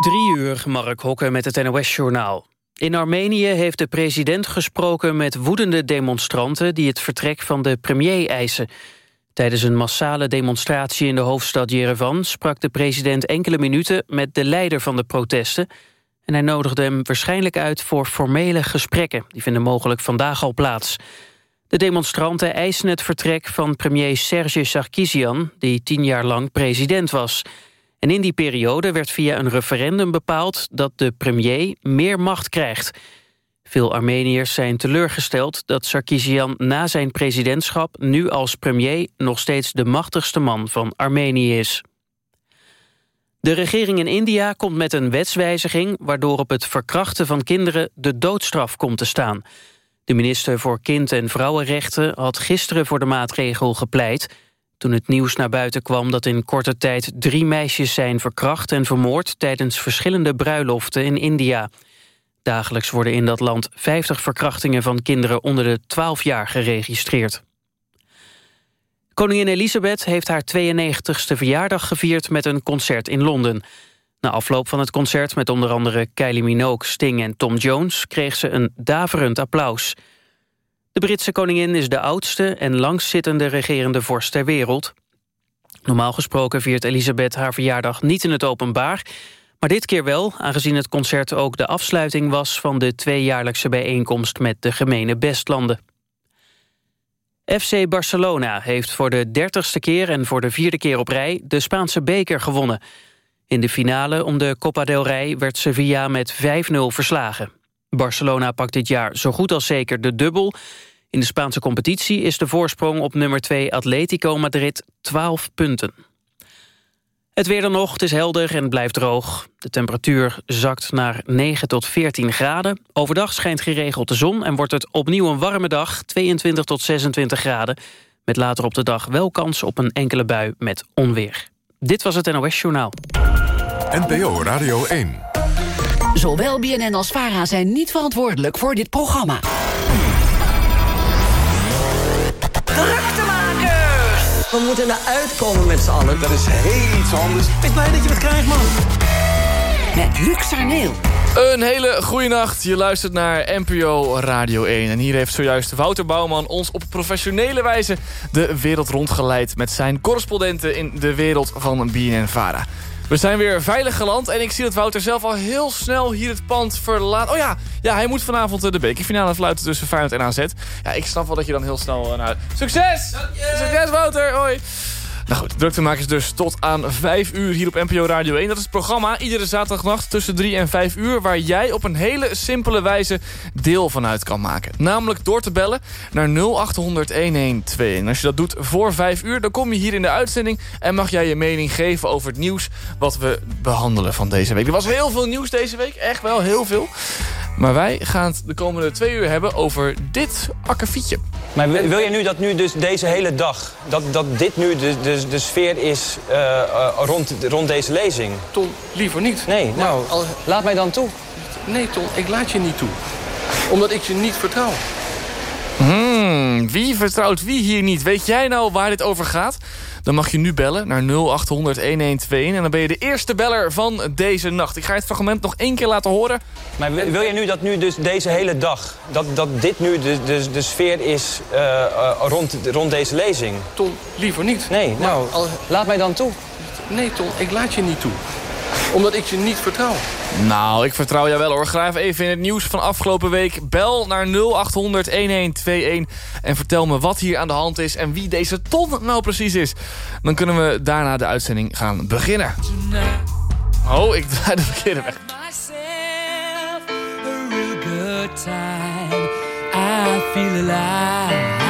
Drie uur, Mark Hokke met het NOS-journaal. In Armenië heeft de president gesproken met woedende demonstranten... die het vertrek van de premier eisen. Tijdens een massale demonstratie in de hoofdstad Yerevan... sprak de president enkele minuten met de leider van de protesten... en hij nodigde hem waarschijnlijk uit voor formele gesprekken. Die vinden mogelijk vandaag al plaats. De demonstranten eisen het vertrek van premier Serge Sarkisian... die tien jaar lang president was... En in die periode werd via een referendum bepaald dat de premier meer macht krijgt. Veel Armeniërs zijn teleurgesteld dat Sarkisian na zijn presidentschap nu als premier nog steeds de machtigste man van Armenië is. De regering in India komt met een wetswijziging... waardoor op het verkrachten van kinderen de doodstraf komt te staan. De minister voor Kind- en Vrouwenrechten had gisteren voor de maatregel gepleit toen het nieuws naar buiten kwam dat in korte tijd drie meisjes zijn verkracht en vermoord tijdens verschillende bruiloften in India. Dagelijks worden in dat land 50 verkrachtingen van kinderen onder de 12 jaar geregistreerd. Koningin Elisabeth heeft haar 92ste verjaardag gevierd met een concert in Londen. Na afloop van het concert met onder andere Kylie Minogue, Sting en Tom Jones... kreeg ze een daverend applaus. De Britse koningin is de oudste en langstzittende regerende vorst ter wereld. Normaal gesproken viert Elisabeth haar verjaardag niet in het openbaar... maar dit keer wel, aangezien het concert ook de afsluiting was... van de tweejaarlijkse bijeenkomst met de gemene bestlanden. FC Barcelona heeft voor de dertigste keer en voor de vierde keer op rij... de Spaanse beker gewonnen. In de finale om de Copa del Rey werd Sevilla met 5-0 verslagen. Barcelona pakt dit jaar zo goed als zeker de dubbel. In de Spaanse competitie is de voorsprong op nummer 2 Atletico Madrid 12 punten. Het weer dan nog, het is helder en blijft droog. De temperatuur zakt naar 9 tot 14 graden. Overdag schijnt geregeld de zon en wordt het opnieuw een warme dag... 22 tot 26 graden, met later op de dag wel kans op een enkele bui met onweer. Dit was het NOS Journaal. NPO Radio 1. Zowel BNN als VARA zijn niet verantwoordelijk voor dit programma. Druktemakers! We moeten eruit komen met z'n allen. Dat is heel iets anders. Ik blij dat je het krijgt, man. Met Luc Arneel. Een hele goede nacht. Je luistert naar NPO Radio 1. En hier heeft zojuist Wouter Bouwman ons op professionele wijze de wereld rondgeleid... met zijn correspondenten in de wereld van BNN-VARA. We zijn weer veilig geland en ik zie dat Wouter zelf al heel snel hier het pand verlaat. Oh ja, ja hij moet vanavond de bekerfinale fluiten tussen Feyenoord en AZ. Ja, ik snap wel dat je dan heel snel naar... Succes! Succes Wouter! Hoi! Nou goed, druktemakers dus tot aan 5 uur hier op NPO Radio 1. Dat is het programma iedere zaterdagnacht tussen 3 en 5 uur... waar jij op een hele simpele wijze deel van uit kan maken. Namelijk door te bellen naar 0800-1121. En als je dat doet voor 5 uur, dan kom je hier in de uitzending... en mag jij je mening geven over het nieuws wat we behandelen van deze week. Er was heel veel nieuws deze week, echt wel heel veel. Maar wij gaan het de komende twee uur hebben over dit akkefietje. Maar wil, wil je nu dat nu dus deze hele dag, dat, dat dit nu de, de, de sfeer is uh, uh, rond, rond deze lezing? Ton, liever niet. Nee, nou, al- laat mij dan toe. Nee, Ton, ik laat je niet toe. Omdat ik je niet vertrouw. Hmm, wie vertrouwt wie hier niet? Weet jij nou waar dit over gaat? Dan mag je nu bellen naar 0800 1121 en dan ben je de eerste beller van deze nacht. Ik ga het fragment nog één keer laten horen. Maar wil, wil je nu dat nu dus deze hele dag, dat, dat dit nu de, de, de sfeer is uh, uh, rond, rond deze lezing? Ton, liever niet. Nee, nou, al- laat mij dan toe. Nee, Ton, ik laat je niet toe. Omdat ik je niet vertrouw. Nou, ik vertrouw jou wel hoor. Graaf even in het nieuws van afgelopen week. Bel naar 0800 1121 en vertel me wat hier aan de hand is... en wie deze ton nou precies is. Dan kunnen we daarna de uitzending gaan beginnen. Oh, ik draai de verkeerde weg. I feel alive.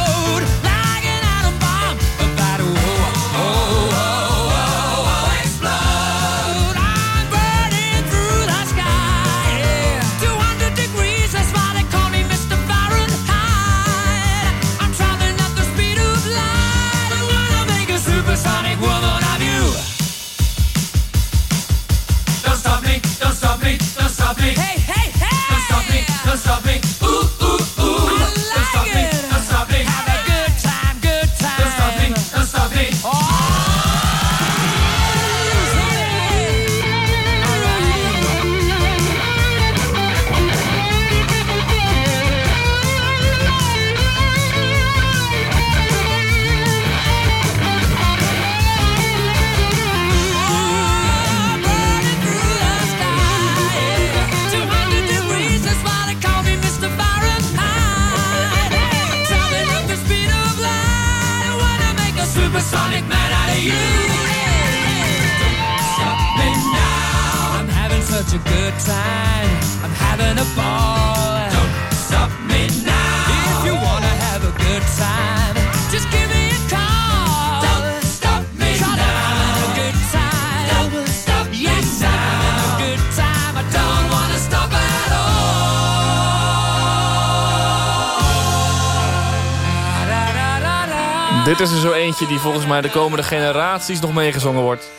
Dit is er zo eentje die volgens mij de komende generaties nog meegezongen wordt.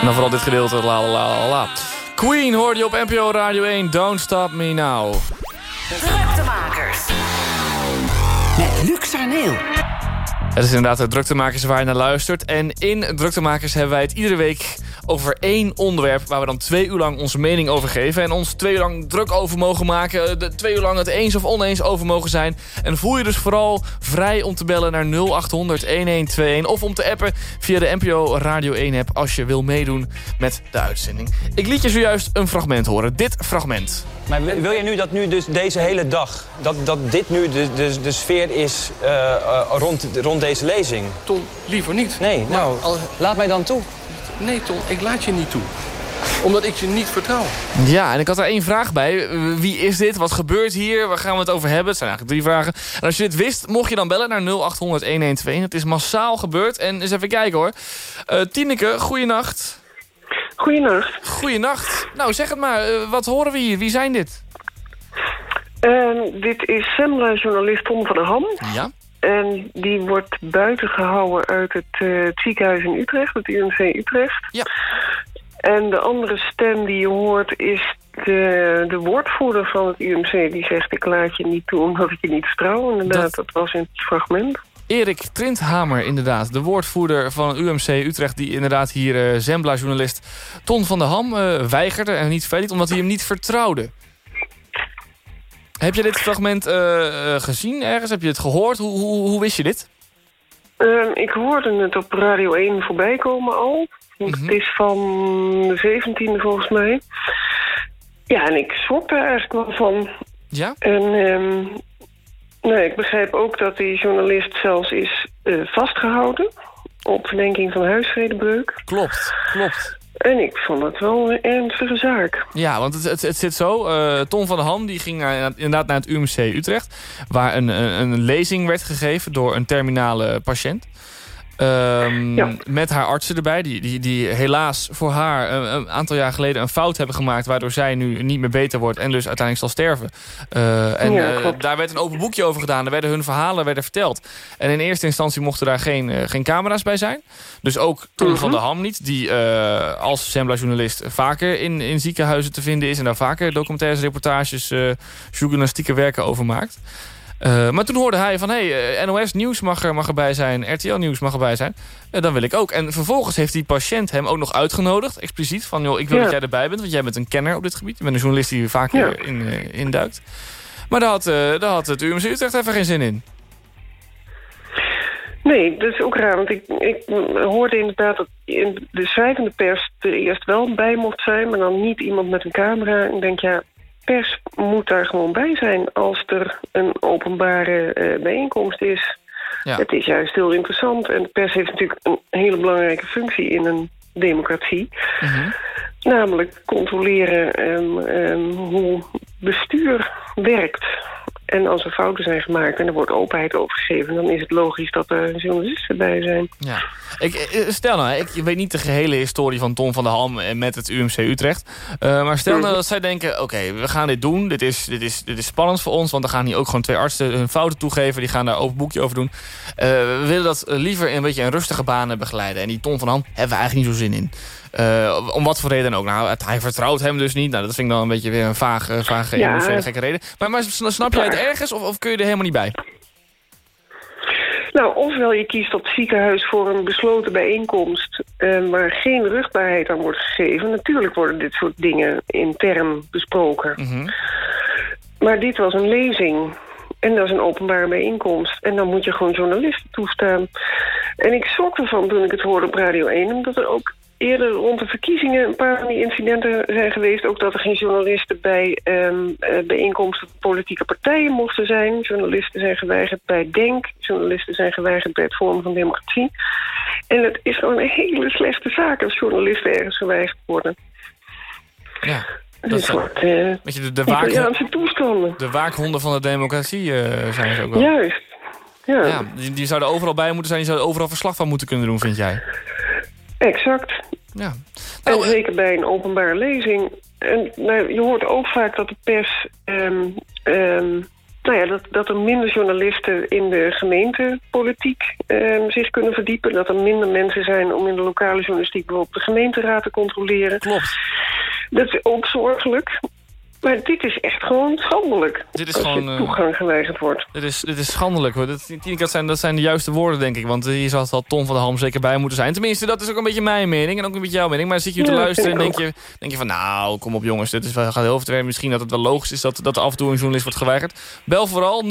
En dan vooral dit gedeelte, la la la la. Queen hoorde je op NPO Radio 1, Don't Stop Me Now. Druktemakers. Met Luc Arneel. Het is inderdaad de druktemakers waar je naar luistert. En in druktemakers hebben wij het iedere week over één onderwerp... waar we dan twee uur lang onze mening over geven... en ons twee uur lang druk over mogen maken... de twee uur lang het eens of oneens over mogen zijn. En voel je dus vooral vrij om te bellen naar 0800-1121... of om te appen via de NPO Radio 1-app... als je wil meedoen met de uitzending. Ik liet je zojuist een fragment horen. Dit fragment. Maar wil je nu dat nu dus deze hele dag... dat, dat dit nu de, de, de sfeer is eh, eh, rond, rond deze lezing? Ton, liever niet. Nee, nou, al- laat mij dan toe. Nee, Ton, ik laat je niet toe. Omdat ik je niet vertrouw. Ja, en ik had er één vraag bij. Wie is dit? Wat gebeurt hier? Waar gaan we het over hebben? Het zijn eigenlijk drie vragen. En als je dit wist, mocht je dan bellen naar 0800-1121. Het is massaal gebeurd. En eens even kijken hoor. Eh Tineke, goeienacht. Goedenacht. Goeienacht. Nou, zeg het maar. eh, wat horen we hier? Wie zijn dit? Ehm, dit is Sembla-journalist Tom van der Ham. Ja. En die wordt buiten gehouden uit het, eh, het ziekenhuis in Utrecht, het UMC Utrecht. Ja. En de andere stem die je hoort is de, de woordvoerder van het UMC. Die zegt, ik laat je niet toe omdat ik je niet vertrouw. Inderdaad, Dat- dat, was in het fragment. Erik Trindhamer, inderdaad. De woordvoerder van het UMC Utrecht... die inderdaad hier eh Zembla-journalist Ton van der Ham eh, weigerde en niet verliet... omdat hij hem niet vertrouwde. Heb je dit fragment eh, eh, gezien ergens? Heb je het gehoord? Hoe, hoe, hoe wist je dit? Ehm, ik hoorde het op Radio 1 voorbij komen al. Want Mhm. Het is van de 17e volgens mij. Ja, en ik schrok daar eigenlijk wel van. Ja? En ehm, nee, ik begrijp ook dat die journalist zelfs is eh, vastgehouden... op verdenking van huisvredebreuk. Klopt, klopt. En ik vond het wel een ernstige zaak. Ja, want het, het, het zit zo. eh Ton van der Ham die ging inderdaad naar het UMC Utrecht... waar een, een, een lezing werd gegeven door een terminale patiënt. Ehm, Ja. Met haar artsen erbij, die, die, die helaas voor haar een, een aantal jaar geleden een fout hebben gemaakt... waardoor zij nu niet meer beter wordt en dus uiteindelijk zal sterven. Eh, en Ja, eh, daar werd een open boekje over gedaan. Er werden hun verhalen werden verteld. En in eerste instantie mochten daar geen, eh, geen camera's bij zijn. Dus ook Ton Mhm. van der Ham niet, die als Sembla-journalist vaker in, in ziekenhuizen te vinden is... en daar vaker documentaires, reportages, journalistieke werken over maakt. Eh, maar toen hoorde hij van, hey, eh, NOS Nieuws mag, er, mag erbij zijn, RTL Nieuws mag erbij zijn. Eh, dan wil ik ook. En vervolgens heeft die patiënt hem ook nog uitgenodigd, expliciet. Van, joh, ik wil Ja. dat jij erbij bent, want jij bent een kenner op dit gebied. Je bent een journalist die vaker Ja. in, induikt. Maar daar had, daar had het UMC Utrecht even geen zin in. Nee, dat is ook raar. Want ik, ik hoorde inderdaad dat in de schrijvende pers er eerst wel bij mocht zijn... maar dan niet iemand met een camera. Ik denk, ja, pers moet daar gewoon bij zijn... als er een openbare eh, bijeenkomst is. Ja. Het is juist heel interessant. En de pers heeft natuurlijk een hele belangrijke functie in een democratie. Mhm. Namelijk controleren ehm, hoe bestuur werkt. En als er fouten zijn gemaakt en er wordt openheid over gegeven... dan is het logisch dat er journalisten bij zijn. Ja. Ik, eh, stel nou, ik weet niet de gehele historie van Tom van der Ham met het UMC Utrecht. Uh, maar stel nou dat zij denken, oké, we gaan dit doen. Dit is, dit, is, dit is spannend voor ons, want dan gaan hier ook gewoon twee artsen hun fouten toegeven. Die gaan daar open boekje over doen. Uh, we willen dat liever in een beetje een rustige banen begeleiden. En die Tom van Ham hebben we eigenlijk niet zo zin in. Uh, om wat voor reden ook. Nou, het, hij vertrouwt hem dus niet. Nou, dat vind ik dan een beetje weer een vage, vage ja. gekke reden. Maar, maar snap jij het ergens of, of kun je er helemaal niet bij? Nou, ofwel je kiest dat ziekenhuis voor een besloten bijeenkomst... Uh, waar geen rugbaarheid aan wordt gegeven. Natuurlijk worden dit soort dingen intern besproken. Mhm. Maar dit was een lezing. En dat is een openbare bijeenkomst. En dan moet je gewoon journalisten toestaan. En ik schrok ervan toen ik het hoorde op Radio 1... omdat er ook eerder rond de verkiezingen een paar van die incidenten zijn geweest. Ook dat er geen journalisten bij um, bijeenkomsten van politieke partijen mochten zijn. Journalisten zijn geweigerd bij DENK. Journalisten zijn geweigerd bij het Forum van Democratie. En het is gewoon een hele slechte zaak als journalisten ergens geweigerd worden. Ja. Dat is wordt, uh, je, de, de, waak, toestanden. de waakhonden van de democratie uh, zijn ze ook wel. Juist. Ja. ja die, die, zouden overal bij moeten zijn. Die zouden overal verslag van moeten kunnen doen, vind jij? Exact. Ja. en Nou, zeker bij een openbare lezing. En nou, je hoort ook vaak dat de pers... Um, um, nou ja, dat, dat er minder journalisten in de gemeentepolitiek um, zich kunnen verdiepen. Dat er minder mensen zijn om in de lokale journalistiek bijvoorbeeld de gemeenteraad te controleren. Klopt. Dat is ook zorgelijk. Maar dit is echt gewoon schandelijk. Dit is als gewoon, je uh, toegang geweigerd wordt. Dit is, dit is schandelijk. Hoor. Dat, dat, zijn, dat zijn de juiste woorden, denk ik. Want hier zal Tom van der Ham zeker bij moeten zijn. Tenminste, dat is ook een beetje mijn mening. En ook een beetje jouw mening. Maar zit je ja, te luisteren en denk je, denk je van... Nou, kom op jongens, dit is, gaat heel ver. Misschien dat het wel logisch is dat, dat er af en toe een journalist wordt geweigerd. Bel vooral 0800-1121.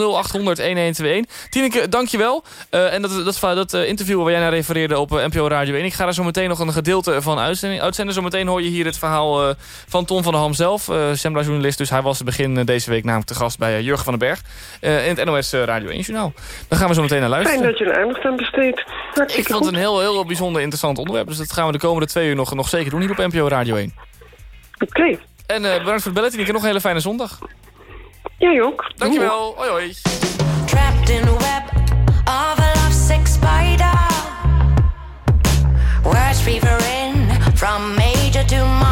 Tineke, dankjewel. Uh, en dat, dat, dat, dat uh, interview waar jij naar refereerde op uh, NPO Radio 1. Ik ga er zo meteen nog een gedeelte van uitzenden. Zometeen hoor je hier het verhaal van Tom van der Ham zelf. Sembla-journalist, dus hij was het begin deze week namelijk te gast bij Jurgen van den Berg. Uh, in het NOS Radio 1 Journaal. Dan gaan we zo meteen naar luisteren. Fijn dat je er aandacht aan besteedt. Ik vond het een heel, heel bijzonder interessant onderwerp. Dus dat gaan we de komende twee uur nog, nog zeker doen hier op NPO Radio 1. Oké. Okay. En uh, bedankt voor het bellen. Ik nog een hele fijne zondag. Jij ook. Dankjewel. Hoi hoi. Trapped in a web of a lovesick spider Words fever in from major to minor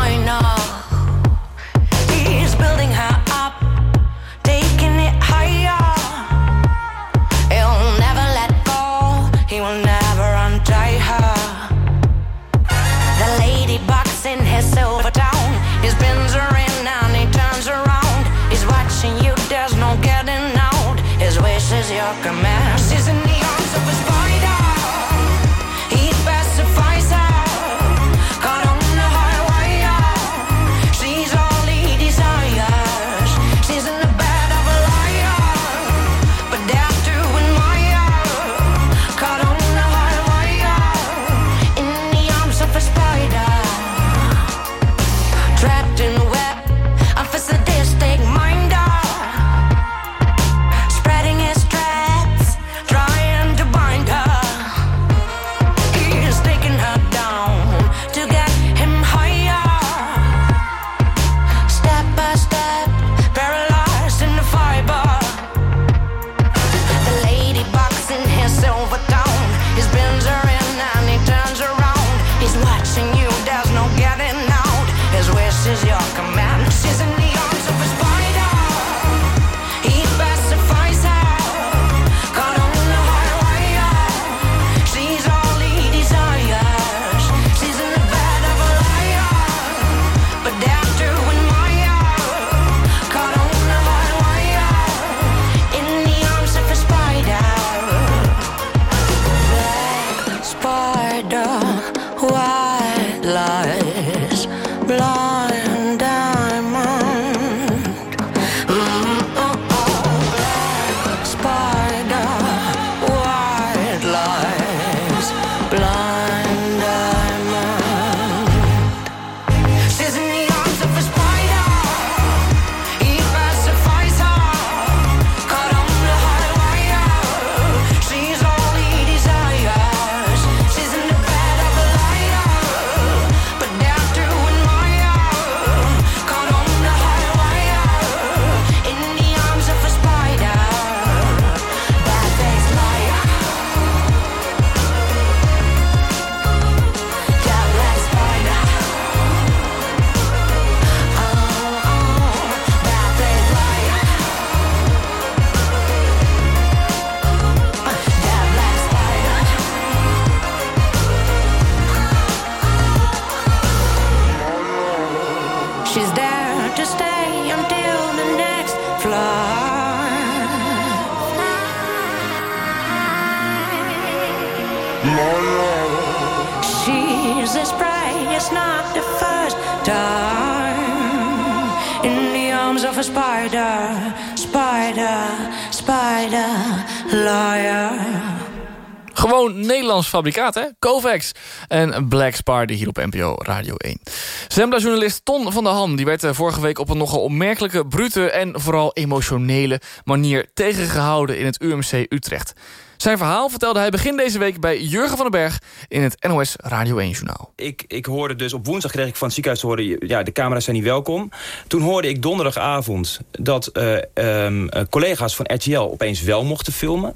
fabrikaat, hè? Kovacs en Black Sparty hier op NPO Radio 1. Zembla-journalist Ton van der Ham die werd eh, vorige week op een nogal opmerkelijke, brute en vooral emotionele manier tegengehouden in het UMC Utrecht. Zijn verhaal vertelde hij begin deze week bij Jurgen van den Berg in het NOS Radio 1-journaal. Ik, ik hoorde dus op woensdag kreeg ik van het ziekenhuis horen... ja, de camera's zijn niet welkom. Toen hoorde ik donderdagavond dat eh, ehm, eh, collega's van RTL opeens wel mochten filmen.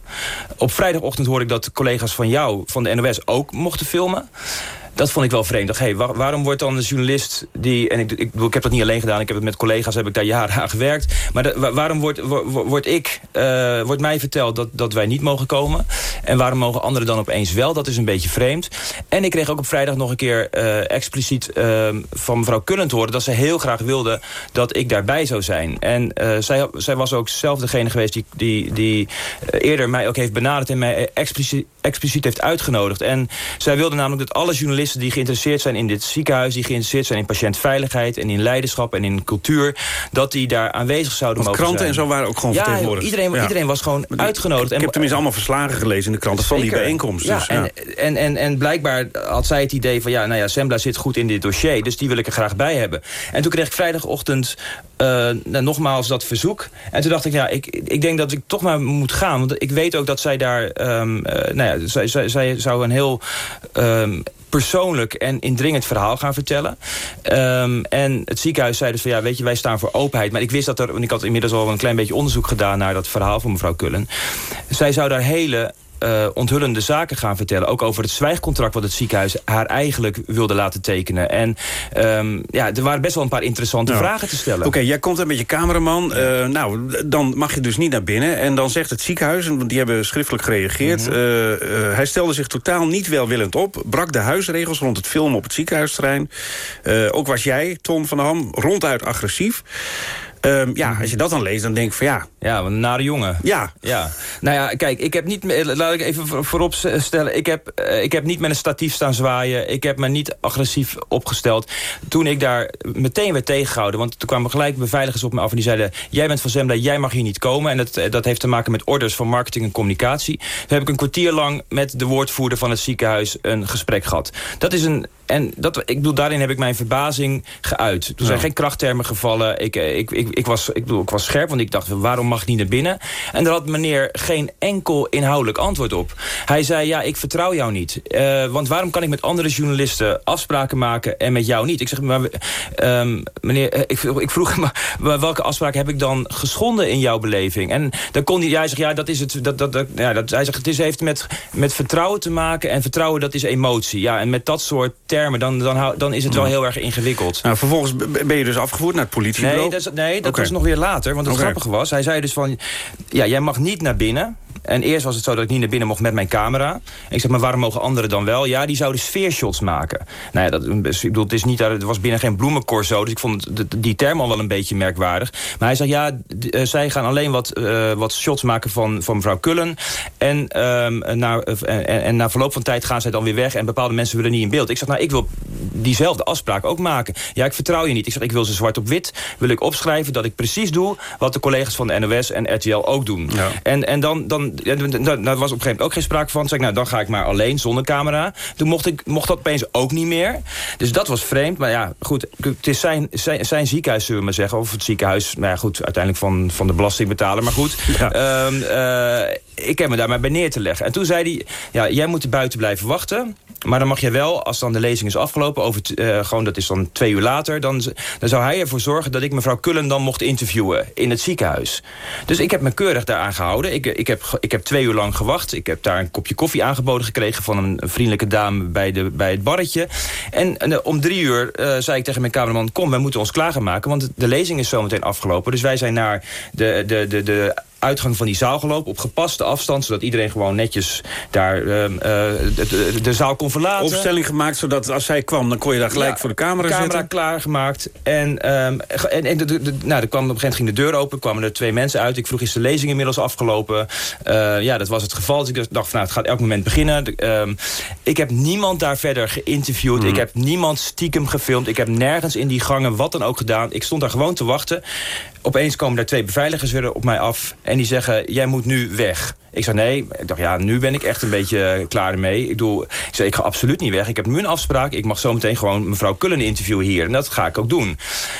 Op vrijdagochtend hoorde ik dat collega's van jou, van de NOS, ook mochten filmen. Dat vond ik wel vreemd. Hey, waar- waarom wordt dan de journalist die... en ik, ik, ik heb dat niet alleen gedaan, ik heb het met collega's... heb ik daar jaren aan gewerkt. Maar waarom wordt, wo- wo- wordt, ik, eh, wordt mij verteld dat, dat wij niet mogen komen? En waarom mogen anderen dan opeens wel? Dat is een beetje vreemd. En ik kreeg ook op vrijdag nog een keer eh, expliciet eh, van mevrouw Kullend horen... dat ze heel graag wilde dat ik daarbij zou zijn. En eh, zij, zij was ook zelf degene geweest die, die, die eerder mij ook heeft benaderd... en mij expliciet, expliciet heeft uitgenodigd. En zij wilde namelijk dat alle journalisten die geïnteresseerd zijn in dit ziekenhuis... die geïnteresseerd zijn in patiëntveiligheid en in leiderschap en in cultuur... dat die daar aanwezig zouden Want mogen kranten zijn. en zo waren ook gewoon ja, vertegenwoordigd. Iedereen, Ja. iedereen was gewoon uitgenodigd. Ik heb tenminste allemaal verslagen gelezen in de kranten van die bijeenkomst. Ja, dus, en, en, en, en blijkbaar had zij het idee van... ja, nou ja, Sembla zit goed in dit dossier, dus die wil ik er graag bij hebben. En toen kreeg ik vrijdagochtend eh, nou, nogmaals dat verzoek. En toen dacht ik, ja, ik, ik denk dat ik toch maar moet gaan. Want ik weet ook dat zij daar... ehm, eh, nou ja, zij, zij, zij zou een heel... ehm, persoonlijk en indringend verhaal gaan vertellen. Ehm, en het ziekenhuis zei dus van ja, weet je, wij staan voor openheid. Maar ik wist dat er, want ik had inmiddels al een klein beetje onderzoek gedaan naar dat verhaal van mevrouw Kullen. Zij zou daar hele eh, onthullende zaken gaan vertellen. Ook over het zwijgcontract wat het ziekenhuis haar eigenlijk wilde laten tekenen. En ehm, ja, er waren best wel een paar interessante Ja. vragen te stellen. Oké, jij komt er met je cameraman. Eh, nou, dan mag je dus niet naar binnen. En dan zegt het ziekenhuis, want die hebben schriftelijk gereageerd... Mhm. eh, hij stelde zich totaal niet welwillend op. Brak de huisregels rond het filmen op het ziekenhuisterrein. Ook was jij, Ton van der Ham, ronduit agressief. Ehm, ja, als je dat dan leest, dan denk ik van ja... Ja, een nare jongen. Ja. Ja. Nou ja, kijk, ik heb niet... me- Laat ik even voor- voorop stellen. Ik heb, eh, ik heb niet met een statief staan zwaaien. Ik heb me niet agressief opgesteld. Toen ik daar meteen werd tegengehouden... want toen kwamen gelijk beveiligers op me af en die zeiden... jij bent van Zembla, jij mag hier niet komen. En dat, eh, dat heeft te maken met orders van marketing en communicatie. Toen heb ik een kwartier lang met de woordvoerder van het ziekenhuis... een gesprek gehad. Dat is een... En dat, ik bedoel, daarin heb ik mijn verbazing geuit. Toen zijn geen krachttermen gevallen. Ik, eh, ik, ik, ik, was, ik, bedoel, ik was scherp, want ik dacht, waarom mag ik niet naar binnen? En daar had meneer geen enkel inhoudelijk antwoord op. Hij zei, ja, ik vertrouw jou niet. Eh, want waarom kan ik met andere journalisten afspraken maken en met jou niet? Ik zeg, maar ehm, meneer, eh, ik, vroeg- ik vroeg hem, maar welke afspraken heb ik dan geschonden in jouw beleving? En dan kon hij, jij zegt, ja, dat is het. Dat, dat, dat, ja, dat, hij zegt, het is, heeft met, met vertrouwen te maken. En vertrouwen, dat is emotie. Ja, en met dat soort termen, dan, dan, dan is het wel heel erg ingewikkeld. Nou, vervolgens ben je dus afgevoerd naar het politiebureau. Nee, dat, is- nee, dat was nog weer later. Want het grappige was, hij zei dus van... Ja, jij mag niet naar binnen. En eerst was het zo dat ik niet naar binnen mocht met mijn camera. Ik zeg, maar waarom mogen anderen dan wel? Ja, die zouden sfeershots maken. Nou ja, dat, ik bedoel, het, is niet, het was binnen geen bloemencorso. Dus ik vond die term al wel een beetje merkwaardig. Maar hij zei, ja, eh, zij gaan alleen wat, eh, wat shots maken van, van mevrouw Kullen. En, ehm, na, en, en, na verloop van tijd gaan zij dan weer weg. En bepaalde mensen willen niet in beeld. Ik zeg, nou, ik wil diezelfde afspraak ook maken. Ja, ik vertrouw je niet. Ik zeg, ik wil ze zwart op wit. Wil ik opschrijven dat ik precies doe... wat de collega's van de NOS en RTL ook doen. Ja. En, en dan, dan, daar was op een gegeven moment ook geen sprake van. Toen zei ik, nou, dan ga ik maar alleen, zonder camera. Toen mocht, ik, mocht dat opeens ook niet meer. Dus dat was vreemd. Maar ja, goed, het is zijn, zijn, zijn ziekenhuis, zullen we maar zeggen. Of het ziekenhuis, nou ja, goed, uiteindelijk van, van de belastingbetaler. Maar goed, Ja. ehm, eh, ik heb me daar maar bij neer te leggen. En toen zei hij, ja, jij moet er buiten blijven wachten. Maar dan mag je wel, als dan de lezing is afgelopen... Over eh, gewoon, dat is dan twee uur later... Dan, dan zou hij ervoor zorgen dat ik mevrouw Kullen dan mocht interviewen... in het ziekenhuis. Dus ik heb me keurig daaraan gehouden. Ik, ik, heb, ik heb twee uur lang gewacht. Ik heb daar een kopje koffie aangeboden gekregen... van een vriendelijke dame bij, de, bij het barretje. En, eh, om drie uur eh, zei ik tegen mijn cameraman... kom, wij moeten ons klaar maken... want de lezing is zometeen afgelopen. Dus wij zijn naar de, de, de, de uitgang van die zaal gelopen... op gepaste afstand, zodat iedereen gewoon netjes daar ehm, eh, de, de, de zaal kon verlaten. Opstelling gemaakt, zodat als zij kwam... dan kon je daar gelijk Ja, voor de camera, de camera zetten. klaargemaakt. En, ehm, en, en de, de, de- nou, er kwam, op een gegeven moment ging de deur open. kwamen er twee mensen uit. Ik vroeg, is de lezing inmiddels afgelopen? Eh, ja, dat was het geval. Dus ik dacht, van, nou, het gaat elk moment beginnen. Ehm, ik heb niemand daar verder geïnterviewd. Mhm. Ik heb niemand stiekem gefilmd. Ik heb nergens in die gangen wat dan ook gedaan. Ik stond daar gewoon te wachten. Opeens komen daar twee beveiligers weer op mij af. En die zeggen, jij moet nu weg. Ik zei nee. Ik dacht, ja, nu ben ik echt een beetje eh, klaar ermee. Ik, bedoel, ik zei, ik ga absoluut niet weg. Ik heb nu een afspraak. Ik mag zometeen gewoon mevrouw Kullen interviewen hier. En dat ga ik ook doen.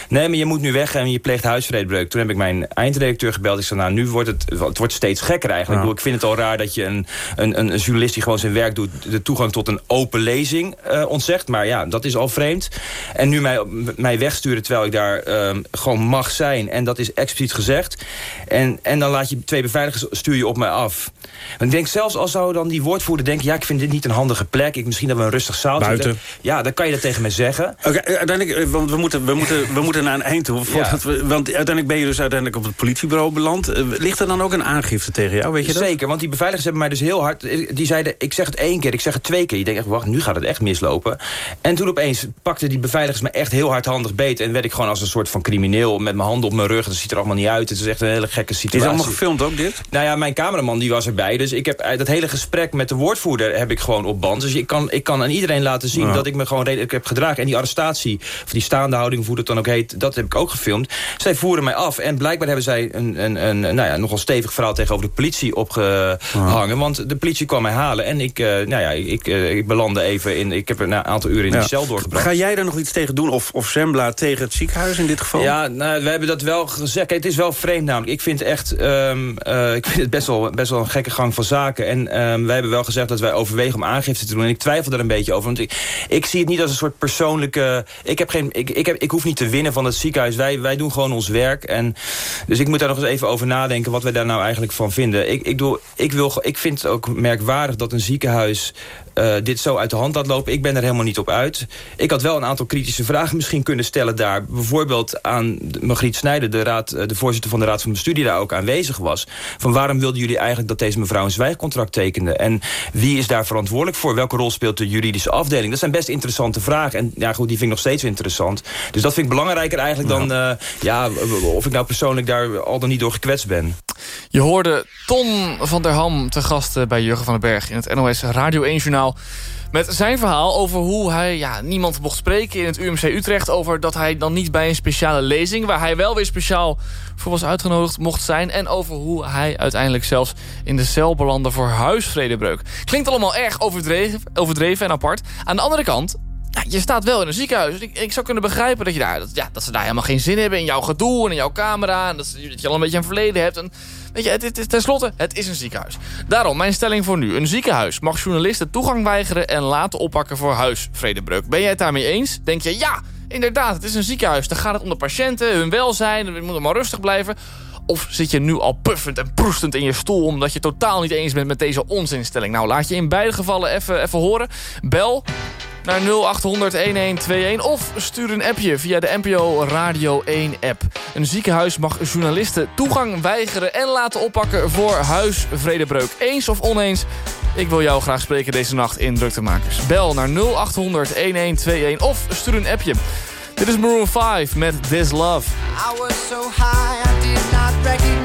Nee, maar je moet nu weg en je pleegt huisvredebreuk. Toen heb ik mijn eindredacteur gebeld. Ik zei, nou, nu wordt het, het wordt steeds gekker eigenlijk. Ik, bedoel, ik vind het al raar dat je een, een, een, journalist die gewoon zijn werk doet... de toegang tot een open lezing eh, ontzegt. Maar ja, dat is al vreemd. En nu mij, mij wegsturen terwijl ik daar ehm, gewoon mag zijn. En dat is expliciet gezegd. En, en dan laat je twee beveiligers stuur je op mij af. Want ik denk zelfs als zou dan die woordvoerder denken... ja, ik vind dit niet een handige plek. Ik, misschien dat we een rustig zaaltje... Buiten. Ja, dan kan je dat tegen me zeggen. Oké, eh, uiteindelijk, eh, want we moeten, we, moeten, we moeten naar een eind toe. We, want uiteindelijk ben je dus uiteindelijk op het politiebureau beland. Eh, Ligt er dan ook een aangifte tegen jou, weet je dat? Zeker, want die beveiligers hebben mij dus heel hard... Die zeiden, ik zeg het één keer, ik zeg het twee keer. Je denkt echt, wacht, nu gaat het echt mislopen. En toen opeens pakten die beveiligers me echt heel hardhandig beet... en werd ik gewoon als een soort van crimineel met mijn handen op mijn rug. Dat ziet er allemaal niet uit. Het is echt een hele gekke Is situatie. allemaal gefilmd ook, dit? Nou ja, mijn cameraman die was erbij. Dus ik heb eh, dat hele gesprek met de woordvoerder heb ik gewoon op band. Dus ik kan, ik kan aan iedereen laten zien Ja. dat ik me gewoon redelijk heb gedragen. En die arrestatie, of die staande houding, of hoe dat dan ook heet... dat heb ik ook gefilmd. Zij voeren mij af. En blijkbaar hebben zij een, een, een nou ja, nogal stevig verhaal tegenover de politie opgehangen. Want de politie kwam mij halen. En ik, eh, nou ja, ik, eh, ik belandde even in... Ik heb een aantal uren in Ja. die cel doorgebracht. Ga jij daar nog iets tegen doen? Of, of Zembla tegen het ziekenhuis in dit geval? Ja, nou, we hebben dat wel gezegd. Kijk, het is wel vreemd namelijk. Ik vind, echt, ehm, eh, ik vind het best wel, best wel gekke gang van zaken. En ehm, wij hebben wel gezegd dat wij overwegen om aangifte te doen. En ik twijfel daar een beetje over. Want ik, ik zie het niet als een soort persoonlijke... Ik, heb geen, ik, ik, heb, ik hoef niet te winnen van het ziekenhuis. Wij, wij doen gewoon ons werk. En, dus ik moet daar nog eens even over nadenken... wat wij daar nou eigenlijk van vinden. Ik, ik, doe, ik, wil, ik vind het ook merkwaardig dat een ziekenhuis... eh, dit zo uit de hand laat lopen. Ik ben er helemaal niet op uit. Ik had wel een aantal kritische vragen misschien kunnen stellen daar. Bijvoorbeeld aan Margriet Snijder, de, raad, eh, de voorzitter van de Raad van Bestuur... die daar ook aanwezig was. Van waarom wilden jullie eigenlijk dat deze mevrouw een zwijgcontract tekende? En wie is daar verantwoordelijk voor? Welke rol speelt de juridische afdeling? Dat zijn best interessante vragen. En ja, goed, die vind ik nog steeds interessant. Dus dat vind ik belangrijker eigenlijk dan... eh, ja, of ik nou persoonlijk daar al dan niet door gekwetst ben. Je hoorde Ton van der Ham te gast eh, bij Jurgen van den Berg... in het NOS Radio 1-journaal. Met zijn verhaal over hoe hij ja, niemand mocht spreken in het UMC Utrecht... over dat hij dan niet bij een speciale lezing... waar hij wel weer speciaal voor was uitgenodigd mocht zijn... en over hoe hij uiteindelijk zelfs in de cel belandde voor huisvredebreuk. Klinkt allemaal erg overdreven, overdreven en apart. Aan de andere kant... Ja, je staat wel in een ziekenhuis. Dus Ik, ik zou kunnen begrijpen dat, je daar, dat, ja, dat ze daar helemaal geen zin hebben in jouw gedoe en in jouw camera. En dat, je al een beetje een verleden hebt. En, weet je, het, het, is tenslotte, het is een ziekenhuis. Daarom mijn stelling voor nu. Een ziekenhuis mag journalisten toegang weigeren en laten oppakken voor huisvredebreuk. Ben jij het daarmee eens? Denk je, ja, inderdaad, het is een ziekenhuis. Dan gaat het om de patiënten, hun welzijn. We moeten maar rustig blijven. Of zit je nu al puffend en proestend in je stoel... omdat je totaal niet eens bent met deze onzinstelling? Nou, laat je in beide gevallen even horen. Bel naar 0800-1121 of stuur een appje via de NPO Radio 1 app. Een ziekenhuis mag journalisten toegang weigeren en laten oppakken voor huisvredebreuk. Eens of oneens? Ik wil jou graag spreken deze nacht in Druktemakers. Bel naar 0800-1121 of stuur een appje. Dit is Maroon 5 met This Love. I was so high I did not recognize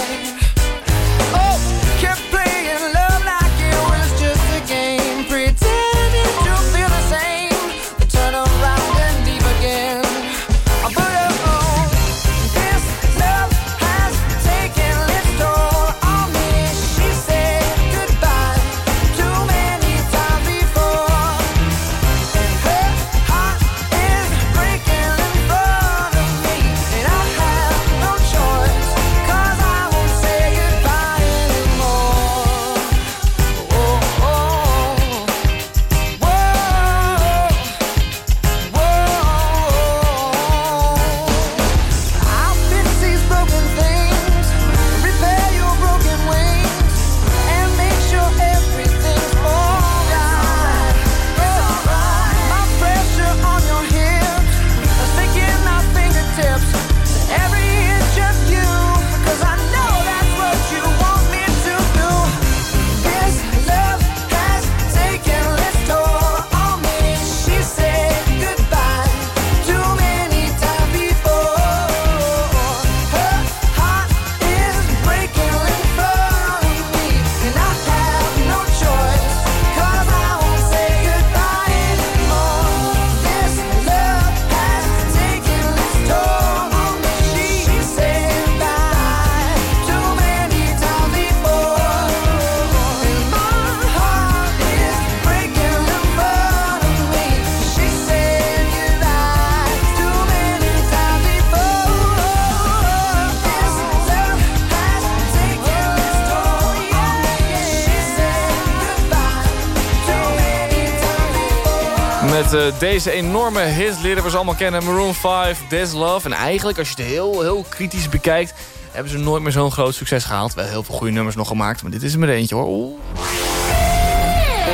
deze enorme hit. Leren we ze allemaal kennen. Maroon 5, This Love. En eigenlijk, als je het heel, heel kritisch bekijkt... hebben ze nooit meer zo'n groot succes gehaald. Wel heel veel goede nummers nog gemaakt. Maar dit is er maar eentje hoor. Oeh.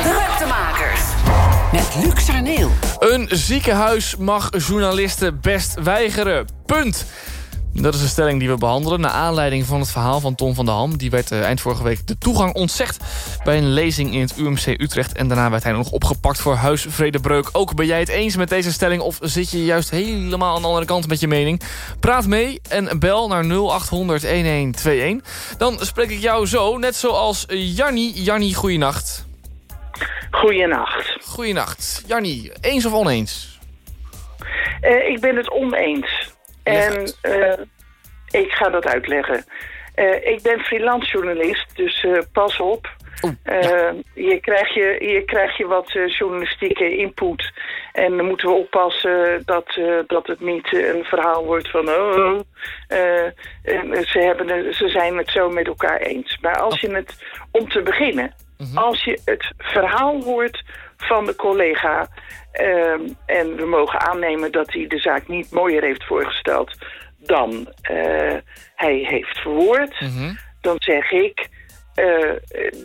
Druktemakers. Met Luc Arneel. Een ziekenhuis mag journalisten best weigeren. Punt. Dat is een stelling die we behandelen... naar aanleiding van het verhaal van Tom van der Ham. Die werd eh, eind vorige week de toegang ontzegd... bij een lezing in het UMC Utrecht. En daarna werd hij nog opgepakt voor huisvredebreuk. Ook ben jij het eens met deze stelling... of zit je juist helemaal aan de andere kant met je mening? Praat mee en bel naar 0800-1121. Dan spreek ik jou zo, net zoals Jannie. Jannie, goeienacht. Goeienacht. Goeienacht. Jannie, eens of oneens? Eh, ik ben het oneens. En eh, ik ga dat uitleggen. Eh, ik ben freelance journalist, dus eh, pas op. Eh, hier, krijg je, hier krijg je wat journalistieke input. En dan moeten we oppassen dat, dat het niet een verhaal wordt van... Oh, oh, ze, hebben ze zijn het zo met elkaar eens. Maar als je het, om te beginnen... als je het verhaal hoort van de collega... ehm, en we mogen aannemen dat hij de zaak niet mooier heeft voorgesteld... dan eh, hij heeft verwoord, dan zeg ik... Eh,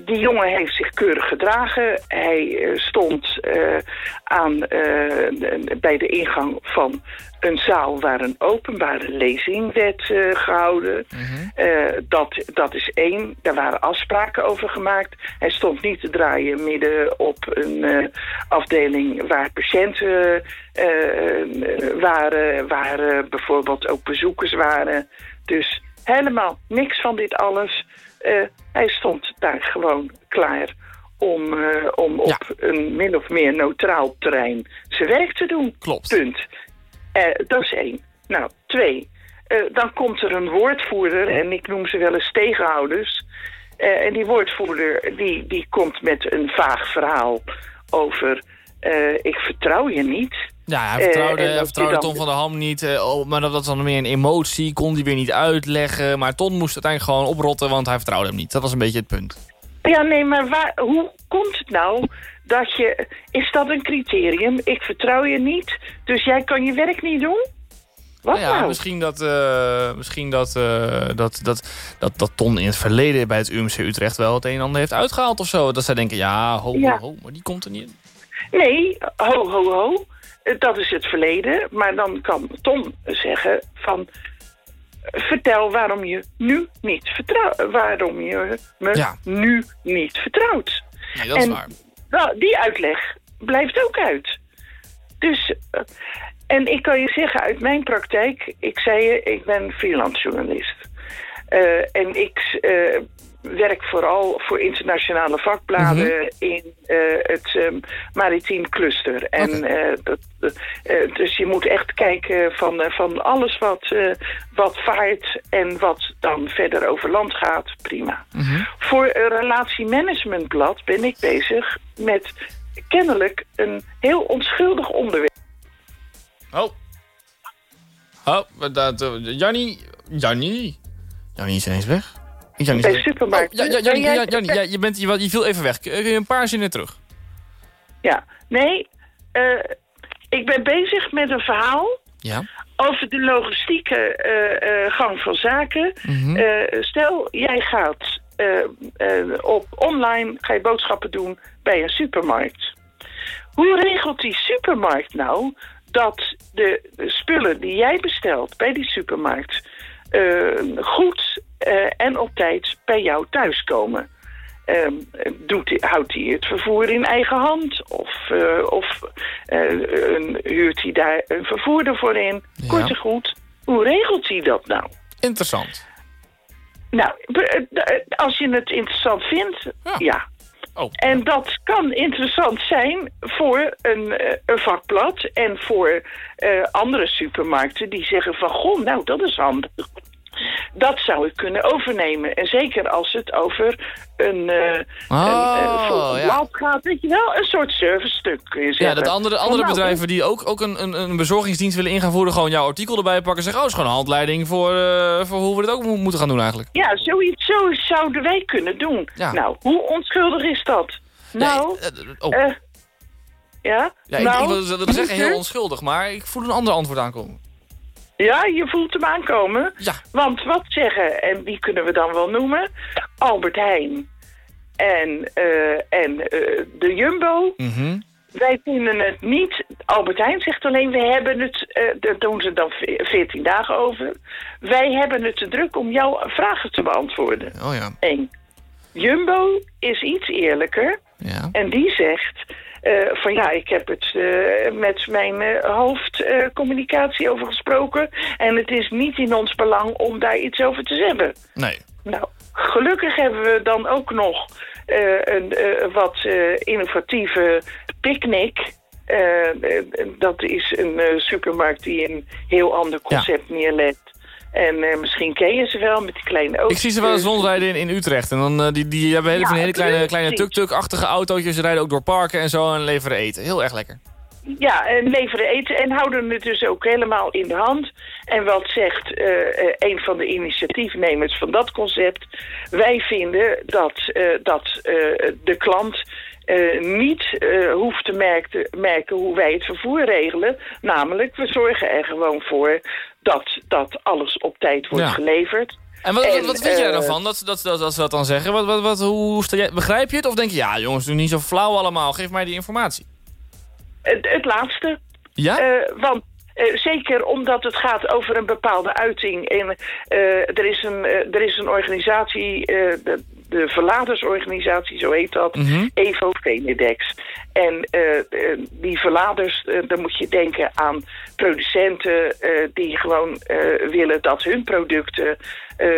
die jongen heeft zich keurig gedragen. Hij eh, stond aan, bij de ingang van een zaal waar een openbare lezing werd eh, gehouden. Eh, dat, dat is één. Daar waren afspraken over gemaakt. Hij stond niet te draaien midden op een eh, afdeling waar patiënten waren, waar bijvoorbeeld ook bezoekers waren. Dus helemaal niks van dit alles. Hij stond daar gewoon klaar om, om op een min of meer neutraal terrein zijn werk te doen. Klopt. Punt. Eh, dat is één. Nou, twee. Eh, dan komt er een woordvoerder, en ik noem ze wel eens tegenhouders. Eh, en die woordvoerder die, die komt met een vaag verhaal over... ik vertrouw je niet. Ja, hij vertrouwde, hij vertrouwde Tom van der Ham niet. oh, maar dat was dan meer een emotie. Kon hij weer niet uitleggen. Maar Ton moest uiteindelijk gewoon oprotten, want hij vertrouwde hem niet. Dat was een beetje het punt. Ja, nee, maar waar, hoe komt het nou dat je... Is dat een criterium? Ik vertrouw je niet, dus jij kan je werk niet doen? Wat Nou ja, nou? misschien dat, eh, misschien dat, eh, dat, dat, dat, dat Ton in het verleden bij het UMC Utrecht wel het een en ander heeft uitgehaald of zo. Dat zij denken, ja, ho, Ja. ho, ho, maar die komt er niet in. Nee, ho, ho, ho. Eh, Dat is het verleden. Maar dan kan Tom zeggen van... Vertel waarom je nu niet vertrouwt. Waarom je me Ja. nu niet vertrouwt. Nee, dat is waar. Nou, die uitleg blijft ook uit. Dus, eh, en ik kan je zeggen uit mijn praktijk, ik zei je, ik ben freelance journalist. Eh, en ik eh, werk vooral voor internationale vakbladen in eh, het ehm, maritiem cluster. En eh, dat, eh, dus je moet echt kijken van, van alles wat, eh, wat vaart en wat dan verder over land gaat, prima. Voor een relatiemanagementblad ben ik bezig met kennelijk een heel onschuldig onderwerp. Oh. Oh, dat, Jannie, Jannie. Jannie is ineens weg. Jannie Bij supermarkten. Oh, ja, je, bent, je, je viel even weg. Kun je een paar zinnen terug? Ja, nee, eh, ik ben bezig met een verhaal Ja. over de logistieke eh, eh, gang van zaken. Mhm. Eh, stel, jij gaat eh, eh, op online ga je boodschappen doen bij een supermarkt. Hoe regelt die supermarkt nou dat de, de spullen die jij bestelt bij die supermarkt eh, goed eh, en op tijd bij jou thuiskomen? Ehm, doet hij, houdt hij het vervoer in eigen hand? Of, eh, of eh, huurt hij daar een vervoerder voor in? Ja. Kort en goed, hoe regelt hij dat nou? Interessant. Nou, als je het interessant vindt, ja. Oh. En dat kan interessant zijn voor een, een vakblad en voor andere supermarkten die zeggen van... goh, nou, dat is handig. Dat zou ik kunnen overnemen. En zeker als het over een, een ja. gaat. Weet je wel, een soort service stuk kun je zeggen. Ja, dat andere, andere nou, bedrijven die ook, ook een, een, een bezorgingsdienst willen ingaan gewoon jouw artikel erbij pakken en zeggen, oh, is gewoon een handleiding voor, eh, voor hoe we dit ook mo- moeten gaan doen eigenlijk. Ja, zoiets zo zouden wij kunnen doen. Ja. Nou, hoe onschuldig is dat? Nou, oh. Ja? Ja, ik, nou, ik wilde wilde zeggen heel onschuldig, maar ik voel een ander antwoord aankomen. Ja, je voelt hem aankomen. Ja. Want wat zeggen, en die kunnen we dan wel noemen... Albert Heijn en, eh, en eh, de Jumbo... Mhm. Wij vinden het niet... Albert Heijn zegt alleen, we hebben het... eh daar doen ze dan ve- 14 dagen over. Wij hebben het te druk om jouw vragen te beantwoorden. Oh ja. Eén. Jumbo is iets eerlijker. Ja. En die zegt... eh, van ja, ik heb het eh, met mijn eh, hoofdcommunicatie over gesproken. En het is niet in ons belang om daar iets over te zeggen. Nee. Nou, gelukkig hebben we dan ook nog een wat innovatieve picknick. Dat is een supermarkt die een heel ander concept neerlegt. En eh, misschien ken je ze wel met die kleine auto's. Ik zie ze wel eens rondrijden in, in Utrecht. En dan, eh, die, die hebben hele, Ja, van hele kleine, kleine tuk-tuk-achtige autootjes. Ze rijden ook door parken en zo en leveren eten. Heel erg lekker. Ja, en leveren eten en houden het dus ook helemaal in de hand. En wat zegt eh, een van de initiatiefnemers van dat concept? Wij vinden dat, dat de klant eh, niet eh, hoeft te merken, merken hoe wij het vervoer regelen. Namelijk, we zorgen er gewoon voor dat, dat alles op tijd wordt Ja. geleverd. En wat, wat, wat vind jij eh, daarvan, dat, dat, dat, dat ze dat dan zeggen? Wat, wat, wat, hoe sta jij, begrijp je het? Of denk je, ja jongens, doe niet zo flauw allemaal. Geef mij die informatie. Het, het laatste. Ja? Eh, want eh, zeker omdat het gaat over een bepaalde uiting. En eh, er, is een, eh, er is een organisatie, eh, de, de verladersorganisatie, zo heet dat, Mhm. Evo Venedex. En eh, eh, die verladers, eh, dan moet je denken aan producenten die gewoon willen dat hun producten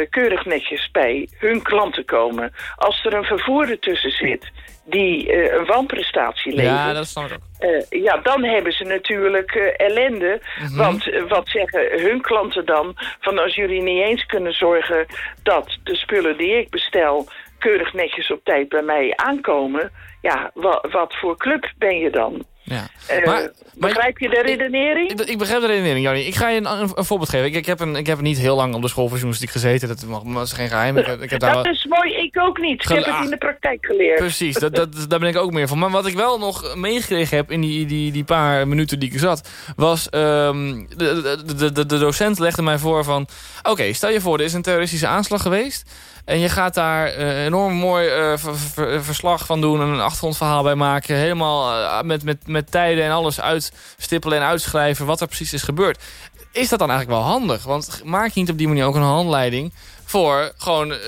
keurig netjes bij hun klanten komen. Als er een vervoerder tussen zit die een wanprestatie levert... ja, dat snap ik ook. Ja, dan hebben ze natuurlijk ellende. Mhm. Want wat zeggen hun klanten dan? Van als jullie niet eens kunnen zorgen dat de spullen die ik bestel... keurig netjes op tijd bij mij aankomen... ja, wa- wat voor club ben je dan? Ja. Eh, Maar- maar- begrijp je de redenering? Ik, ik begrijp de redenering, Jannie. Ik ga je een, een, een voorbeeld geven. Ik, ik, heb een, ik heb niet heel lang op de school voor journalistiek gezeten. Dat, mag, dat is geen geheim. Ik, ik heb dat is mooi, ik ook niet. Ik heb het in de praktijk geleerd. Precies, dat, dat, daar ben ik ook meer van. Maar wat ik wel nog meegekregen heb in die, die, die paar minuten die ik er zat... was, ehm, de, de, de, de docent legde mij voor van... oké, stel je voor, er is een terroristische aanslag geweest... en je gaat daar eh, enorm mooi eh, ver- ver- verslag van doen... en een achtergrondverhaal bij maken... helemaal eh, met, met, met tijden en alles uitstippelen en uitschrijven... wat er precies is gebeurd. Is dat dan eigenlijk wel handig? Want maak je niet op die manier ook een handleiding voor gewoon eh,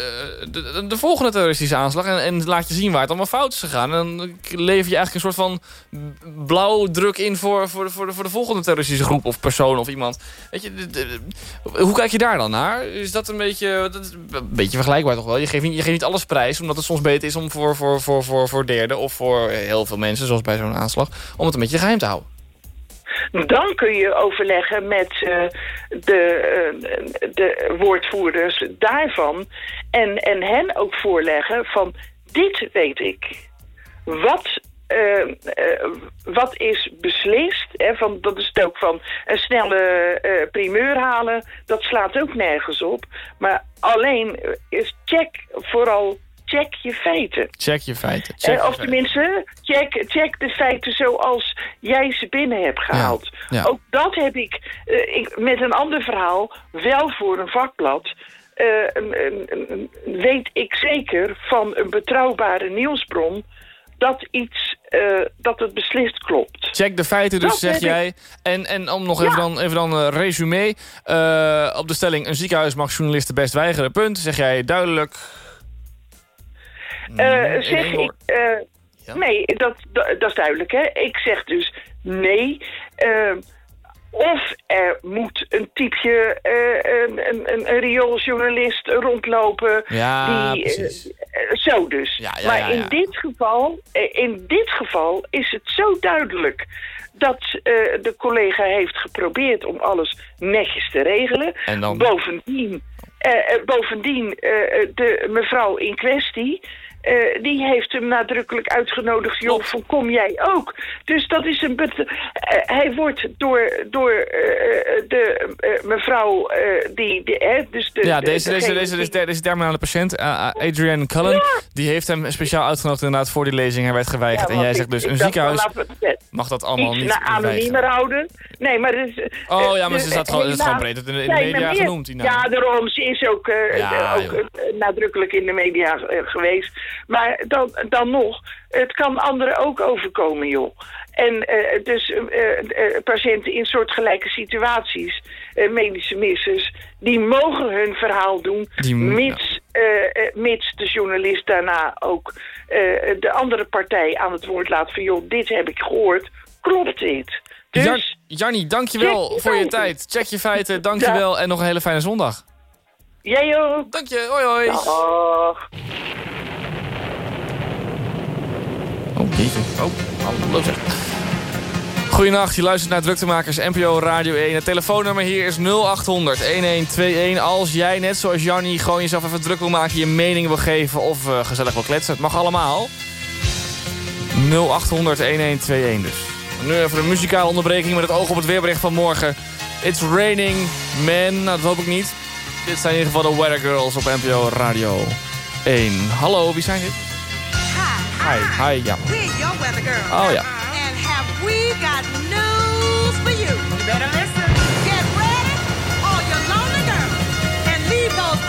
de, de, de volgende terroristische aanslag. En, en laat je zien waar het allemaal fout is gegaan. En dan lever je eigenlijk een soort van blauwdruk in voor, voor, de, voor, de, voor de volgende terroristische groep of persoon of iemand. Weet je, hoe kijk je daar dan naar? Is dat een beetje, een beetje vergelijkbaar toch wel? Je geeft, niet, je geeft niet alles prijs, omdat het soms beter is om voor, voor, voor, voor, voor derden of voor heel veel mensen, zoals bij zo'n aanslag, om het een beetje geheim te houden. Dan kun je overleggen met eh, de, eh, de woordvoerders daarvan. En, en hen ook voorleggen van dit weet ik. Wat, eh, wat is beslist? Hè, van, dat is het ook van een snelle primeur halen. Dat slaat ook nergens op. Maar alleen is check vooral check je feiten. Check je feiten. Check Eh, of tenminste, check, check de feiten zoals jij ze binnen hebt gehaald. ja. Ook dat heb ik, eh, ik met een ander verhaal wel voor een vakblad. eh, een- een- een- weet ik zeker van een betrouwbare nieuwsbron dat iets dat het beslist klopt. Check de feiten dus, Dat zeg jij. En, en om nog Ja. even dan, even dan eh, resume. op de stelling, een ziekenhuis mag journalisten best weigeren. Punt, zeg jij duidelijk. Eh, zeg ik, eh, nee, dat, dat, dat is duidelijk. Hè? Ik zeg dus nee. eh, of er moet een typeje, eh, een, een, een, riooljournalist rondlopen. Ja, die, precies. zo dus. Ja, ja, maar ja, in dit geval, in dit geval is het zo duidelijk dat de collega heeft geprobeerd om alles netjes te regelen. En dan- Bovendien, bovendien de mevrouw in kwestie eh, die heeft hem nadrukkelijk uitgenodigd. Joh, van kom jij ook. Dus dat is een... eh, hij wordt door, door eh, de mevrouw die... die hè, dus de, Ja, de- deze, deze, deze, die- deze, deze terminale patiënt, Adrienne Cullen, die heeft hem speciaal uitgenodigd inderdaad voor die lezing. Hij werd geweigerd. Ja, en jij zegt dus, een ziekenhuis nou, het mag dat allemaal niet naar anoniemer houden. Nee, maar is... Oh eh, ja, maar de- ze staat gewoon, is gewoon breed in de, in de media meer- genoemd. Die naam. Ja, daarom. Ze is ook, eh, Ja, eh, ook eh, nadrukkelijk in de media eh, geweest. Maar dan, dan nog, het kan anderen ook overkomen, joh. En eh, dus eh, eh, patiënten in soortgelijke situaties, eh, medische missers, die mogen hun verhaal doen, Die mits, eh, eh, mits de journalist daarna ook eh, de andere partij aan het woord laat van, joh, dit heb ik gehoord, klopt dit? Dus, Jan, Jannie, dankjewel je voor je tijd. Check je feiten, dankjewel en nog een hele fijne zondag. jij ook. Dank je, hoi hoi. Dag. Oh, jeetje. Oh, hallo zeg. Goedenacht, je luistert naar Druktemakers NPO Radio 1. Het telefoonnummer hier is 0800 1121. Als jij, net zoals Jannie, gewoon jezelf even druk wil maken... je mening wil geven of eh, gezellig wil kletsen. Het mag allemaal. 0800 1121 dus. Nu even een muzikale onderbreking met het oog op het weerbericht van morgen. It's raining, man. Nou, dat hoop ik niet. Dit zijn in ieder geval de Weather Girls op NPO Radio 1. Hallo, wie zijn dit? Hi. Hi, ja. We're your weather girl. Oh ja. And have we got news for you? You better listen. Get ready, all your lonely girls, and leave those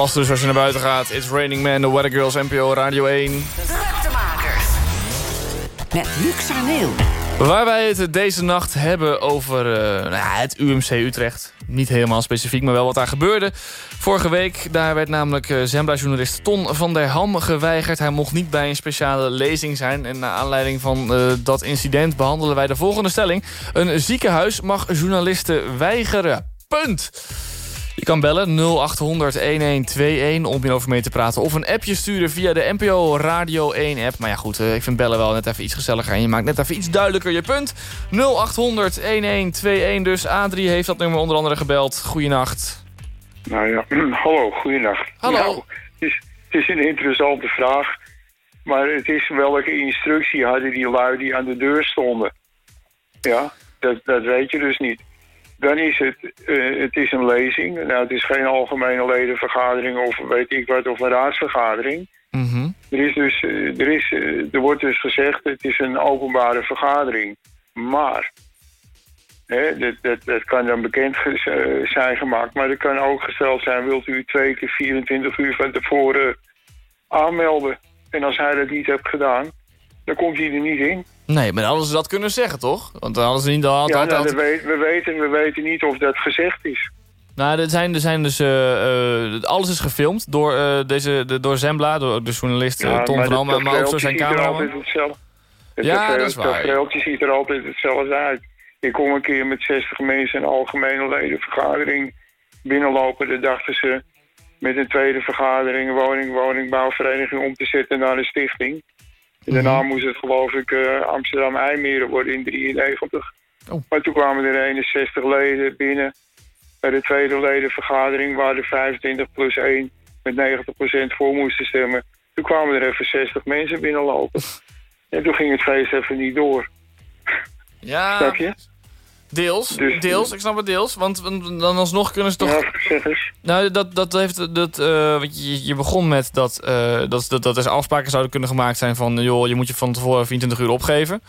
Oppassen dus als je naar buiten gaat. It's Raining Man, The Weather Girls, NPO Radio 1. Druktemakers. Met Luc Sarneel. Waar wij het deze nacht hebben over eh, nou ja, het UMC Utrecht. Niet helemaal specifiek, maar wel wat daar gebeurde. Vorige week daar werd namelijk uh, Zembla-journalist Ton van der Ham geweigerd. Hij mocht niet bij een speciale lezing zijn. En naar aanleiding van uh, dat incident behandelen wij de volgende stelling. Een ziekenhuis mag journalisten weigeren. Punt. Je kan bellen 0800-1121 om hierover mee te praten. Of een appje sturen via de NPO Radio 1 app. Maar ja goed, uh, ik vind bellen wel net even iets gezelliger. En je maakt net even iets duidelijker je punt. 0800-1121 dus. Adrie heeft dat nummer onder andere gebeld. Goeienacht. Nou ja, hallo, goeienacht. Hallo. Nou, het, is, het is een interessante vraag. Maar het is welke instructie hadden die lui die aan de deur stonden. Ja, dat, dat weet je dus niet. Dan is het, uh, het is een lezing. Nou, het is geen algemene ledenvergadering of weet ik wat, of een raadsvergadering. Mm -hmm. Er, is dus, uh, er, is, uh, er wordt dus gezegd, het is een openbare vergadering. Maar, hè, dat, dat, dat kan dan bekend zijn gemaakt. Maar er kan ook gesteld zijn, wilt u twee keer 24 uur van tevoren aanmelden. En als hij dat niet heeft gedaan, dan komt hij er niet in. Nee, maar dan hadden ze dat kunnen zeggen, toch? Want dan hadden ze niet... Had, ja, had, nou, had... we, weten, we, weten, we weten niet of dat gezegd is. Nou, er zijn, er zijn dus... Uh, uh, alles is gefilmd door, uh, deze, de, door Zembla, door de journalist ja, Tom van Alma, maar ook door zijn camera. Het ja, dat is waar. Het tafereeltje ziet er altijd hetzelfde uit. Ik kom een keer met 60 mensen een algemene ledenvergadering binnenlopen. Dan dachten ze met een tweede vergadering woning, woningbouwvereniging om te zetten naar een stichting. En daarna -hmm. moest het geloof ik uh, Amsterdam IJmeren worden in 93. Oh. Maar toen kwamen er 61 leden binnen. Bij de tweede ledenvergadering waar er 25 plus 1 met 90% voor moesten stemmen. Toen kwamen er even 60 mensen binnenlopen. en toen ging het feest even niet door. Ja, Snap je? Deels, Dus- deels, ik snap het deels. Want dan alsnog kunnen ze toch... Ja, zeg eens. Nou, dat, dat heeft... Dat, uh, want je, je begon met dat, uh, dat, dat, dat er afspraken zouden kunnen gemaakt zijn van... joh, je moet je van tevoren 24 uur opgeven.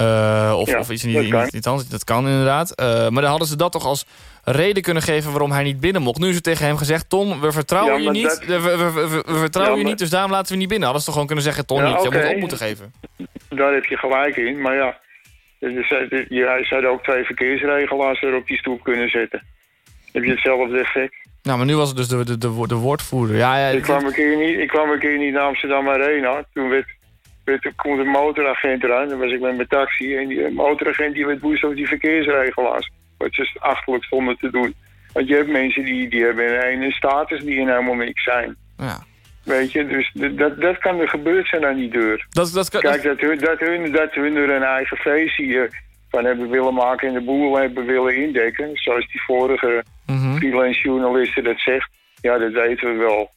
Uh, of, Ja, of iets in die, in die trant. Dat kan inderdaad. Maar dan hadden ze dat toch als reden kunnen geven waarom hij niet binnen mocht. Nu is het tegen hem gezegd... Tom, we vertrouwen Ja, je niet. dat- We, we, we, we- we vertrouwen Ja, je niet, dus daarom laten we niet binnen. Hadden ze toch gewoon kunnen zeggen... Tom, je moet op moeten geven. Daar heb je gelijk in. Maar ja, er zijn- je- hij zou ook twee verkeersregelaars er op die stoep kunnen zetten. Heb je hetzelfde effect? Nou, maar nu was het dus de, de, de, wo- de woordvoerder. Ja, ja, Ik kwam, een keer niet, ik kwam een keer niet naar Amsterdam Arena. Toen werd, werd, er komt een motoragent eraan. Dan was ik met mijn taxi. En die motoragent die werd boos over die verkeersregelaars. Wat ze achterlijk stonden te doen. Want je hebt mensen die, die hebben een, een status die in helemaal niks zijn. ja. Weet je, dus dat, dat kan er gebeurd zijn aan die deur. Dat, dat, kan- Kijk, dat hun, dat, hun, dat hun er een eigen feest hier van hebben willen maken en de boel hebben willen indekken. Zoals die vorige Mhm. freelance journalisten dat zegt. Ja, dat weten we wel.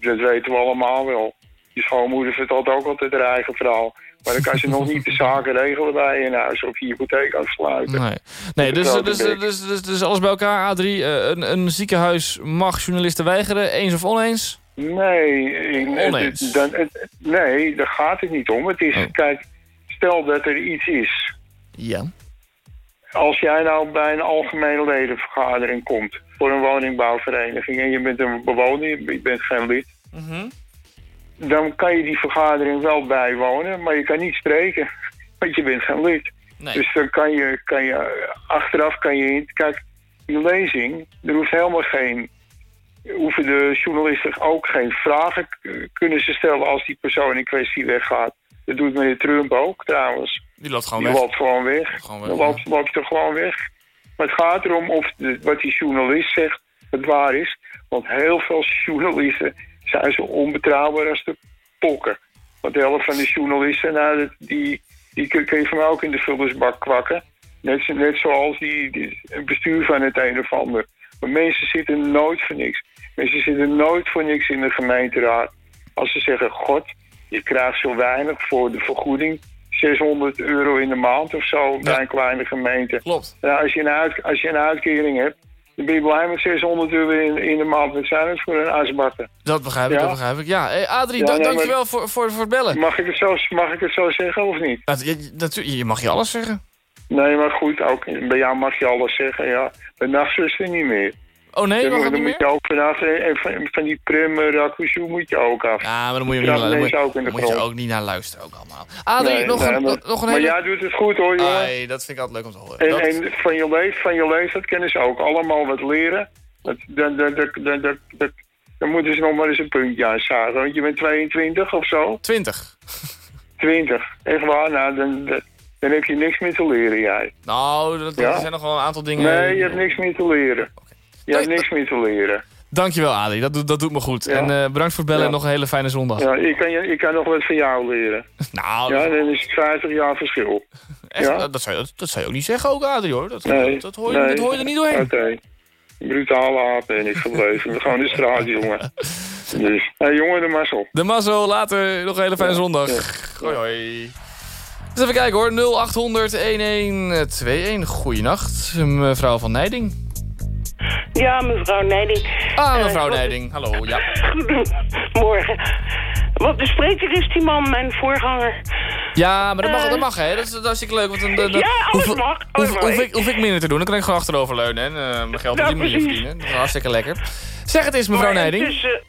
Dat, weten we allemaal wel. Je schoonmoeder vertelt ook altijd haar eigen verhaal. Maar dan kan ze nog niet de zaken regelen bij je in huis of je hypotheek afsluiten. Nee, nee dus, dus, dus, dus, dus alles bij elkaar, A3. eh, een, een ziekenhuis mag journalisten weigeren, eens of oneens? Nee, het- dan, het- nee, daar gaat het niet om. Het is, Oh. kijk, stel dat er iets is. Ja. Als jij nou bij een algemene ledenvergadering komt voor een woningbouwvereniging en je bent een bewoner, je bent geen lid, dan kan je die vergadering wel bijwonen, maar je kan niet spreken, want je bent geen lid. Nee. Dus dan kan je, kan je achteraf kan je in. Kijk, die lezing, er hoeft helemaal geen. Hoeven de journalisten ook geen vragen kunnen ze stellen als die persoon in kwestie weggaat. Dat doet meneer Trump ook trouwens. Die loopt gewoon Die weg. loopt gewoon weg. Gewoon weg, Dan loopt, loopt er gewoon weg. Maar het gaat erom of de- wat die journalist zegt het waar is. Want heel veel journalisten zijn zo onbetrouwbaar als de pokken. Want de helft van de journalisten, nou, die, die kun je van mij ook in de vullersbak kwakken. Net, zo- net zoals die, die, het bestuur van het een of ander. Maar mensen zitten nooit voor niks. Mensen zitten nooit voor niks in de gemeenteraad. Als ze zeggen, god, je krijgt zo weinig voor de vergoeding. 600 euro in de maand of zo bij een kleine gemeente. Klopt. Als, je een uit, als je een uitkering hebt, dan ben je blij met 600 euro in, in de maand. Wat zijn het voor een asbakken? Dat begrijp ik, Ja? dat begrijp ik. Ja, hey, Adrie, Ja, da- nee, dankjewel voor, voor, voor het bellen. Mag ik het zo, mag ik het zo zeggen of niet? Dat, je mag je alles zeggen. Nee, maar goed, ook bij jou mag je alles zeggen, ja. Bij nachtzuster niet meer. Oh nee, dan, mag dan dat niet moet je ook vanaf. En van, van die Prem uh, Rakusu moet je ook af. Ja, maar dan moet je, Dat niet, naar- moet, ook in de moet je ook niet naar luisteren ook allemaal. Adrie, Nee, nog, nee, een, maar- nog een Maar hele... jij doet het goed hoor, jongen. Ai, dat vind ik altijd leuk om te horen. En, Dat- en van, je leef, van je leeftijd kunnen ze ook allemaal wat leren. Dat, dan, dan, dan, dan, dan, dan, dan moeten ze nog maar eens een puntje aan zagen. Want je bent 22 of zo. 20. 20. Echt waar, nou, dan, dan, dan heb je niks meer te leren, jij. Nou, dat, Ja? er zijn nog wel een aantal dingen... Nee, je hebt niks meer te leren. Je hebt niks meer te leren. Dankjewel, Adrie. Dat, doet- dat doet me goed. Ja. En eh, bedankt voor het bellen Ja. en nog een hele fijne zondag. Ja, ik kan, je, ik kan nog wat van jou leren. Nou, Ja, dan is het 50 jaar verschil. echt, ja? dat, zou je, dat, dat zou je ook niet zeggen ook, Adrie, hoor. Dat, Nee, dat, dat, hoor, je, nee. dat hoor je er niet doorheen. Oké. Brutale aap ben ik gebleven. Gewoon de straat, jongen. Dus, hey, jongen, de mazzel. De mazzel, later. Nog een hele fijne zondag. Hoi, hoi. Dus even kijken hoor. 0800 1121. Goeienacht, mevrouw van Nijding. Ja, mevrouw Nijding. Ah, Eh, mevrouw Nijding. Hallo, ja. Goedemorgen. Wat de spreker is die man, mijn voorganger. Ja, maar dat mag, Eh. dat mag hè. Dat is, dat is hartstikke leuk. Want dan, dan, dan Ja, alles hoef, mag, alles hoef, hoef ik, hoef ik minder te doen. Dan kan ik gewoon achteroverleunen en eh, mijn geld op Ja, die manier verdienen. Dat is hartstikke lekker. Zeg het eens, mevrouw Maar. Intussen,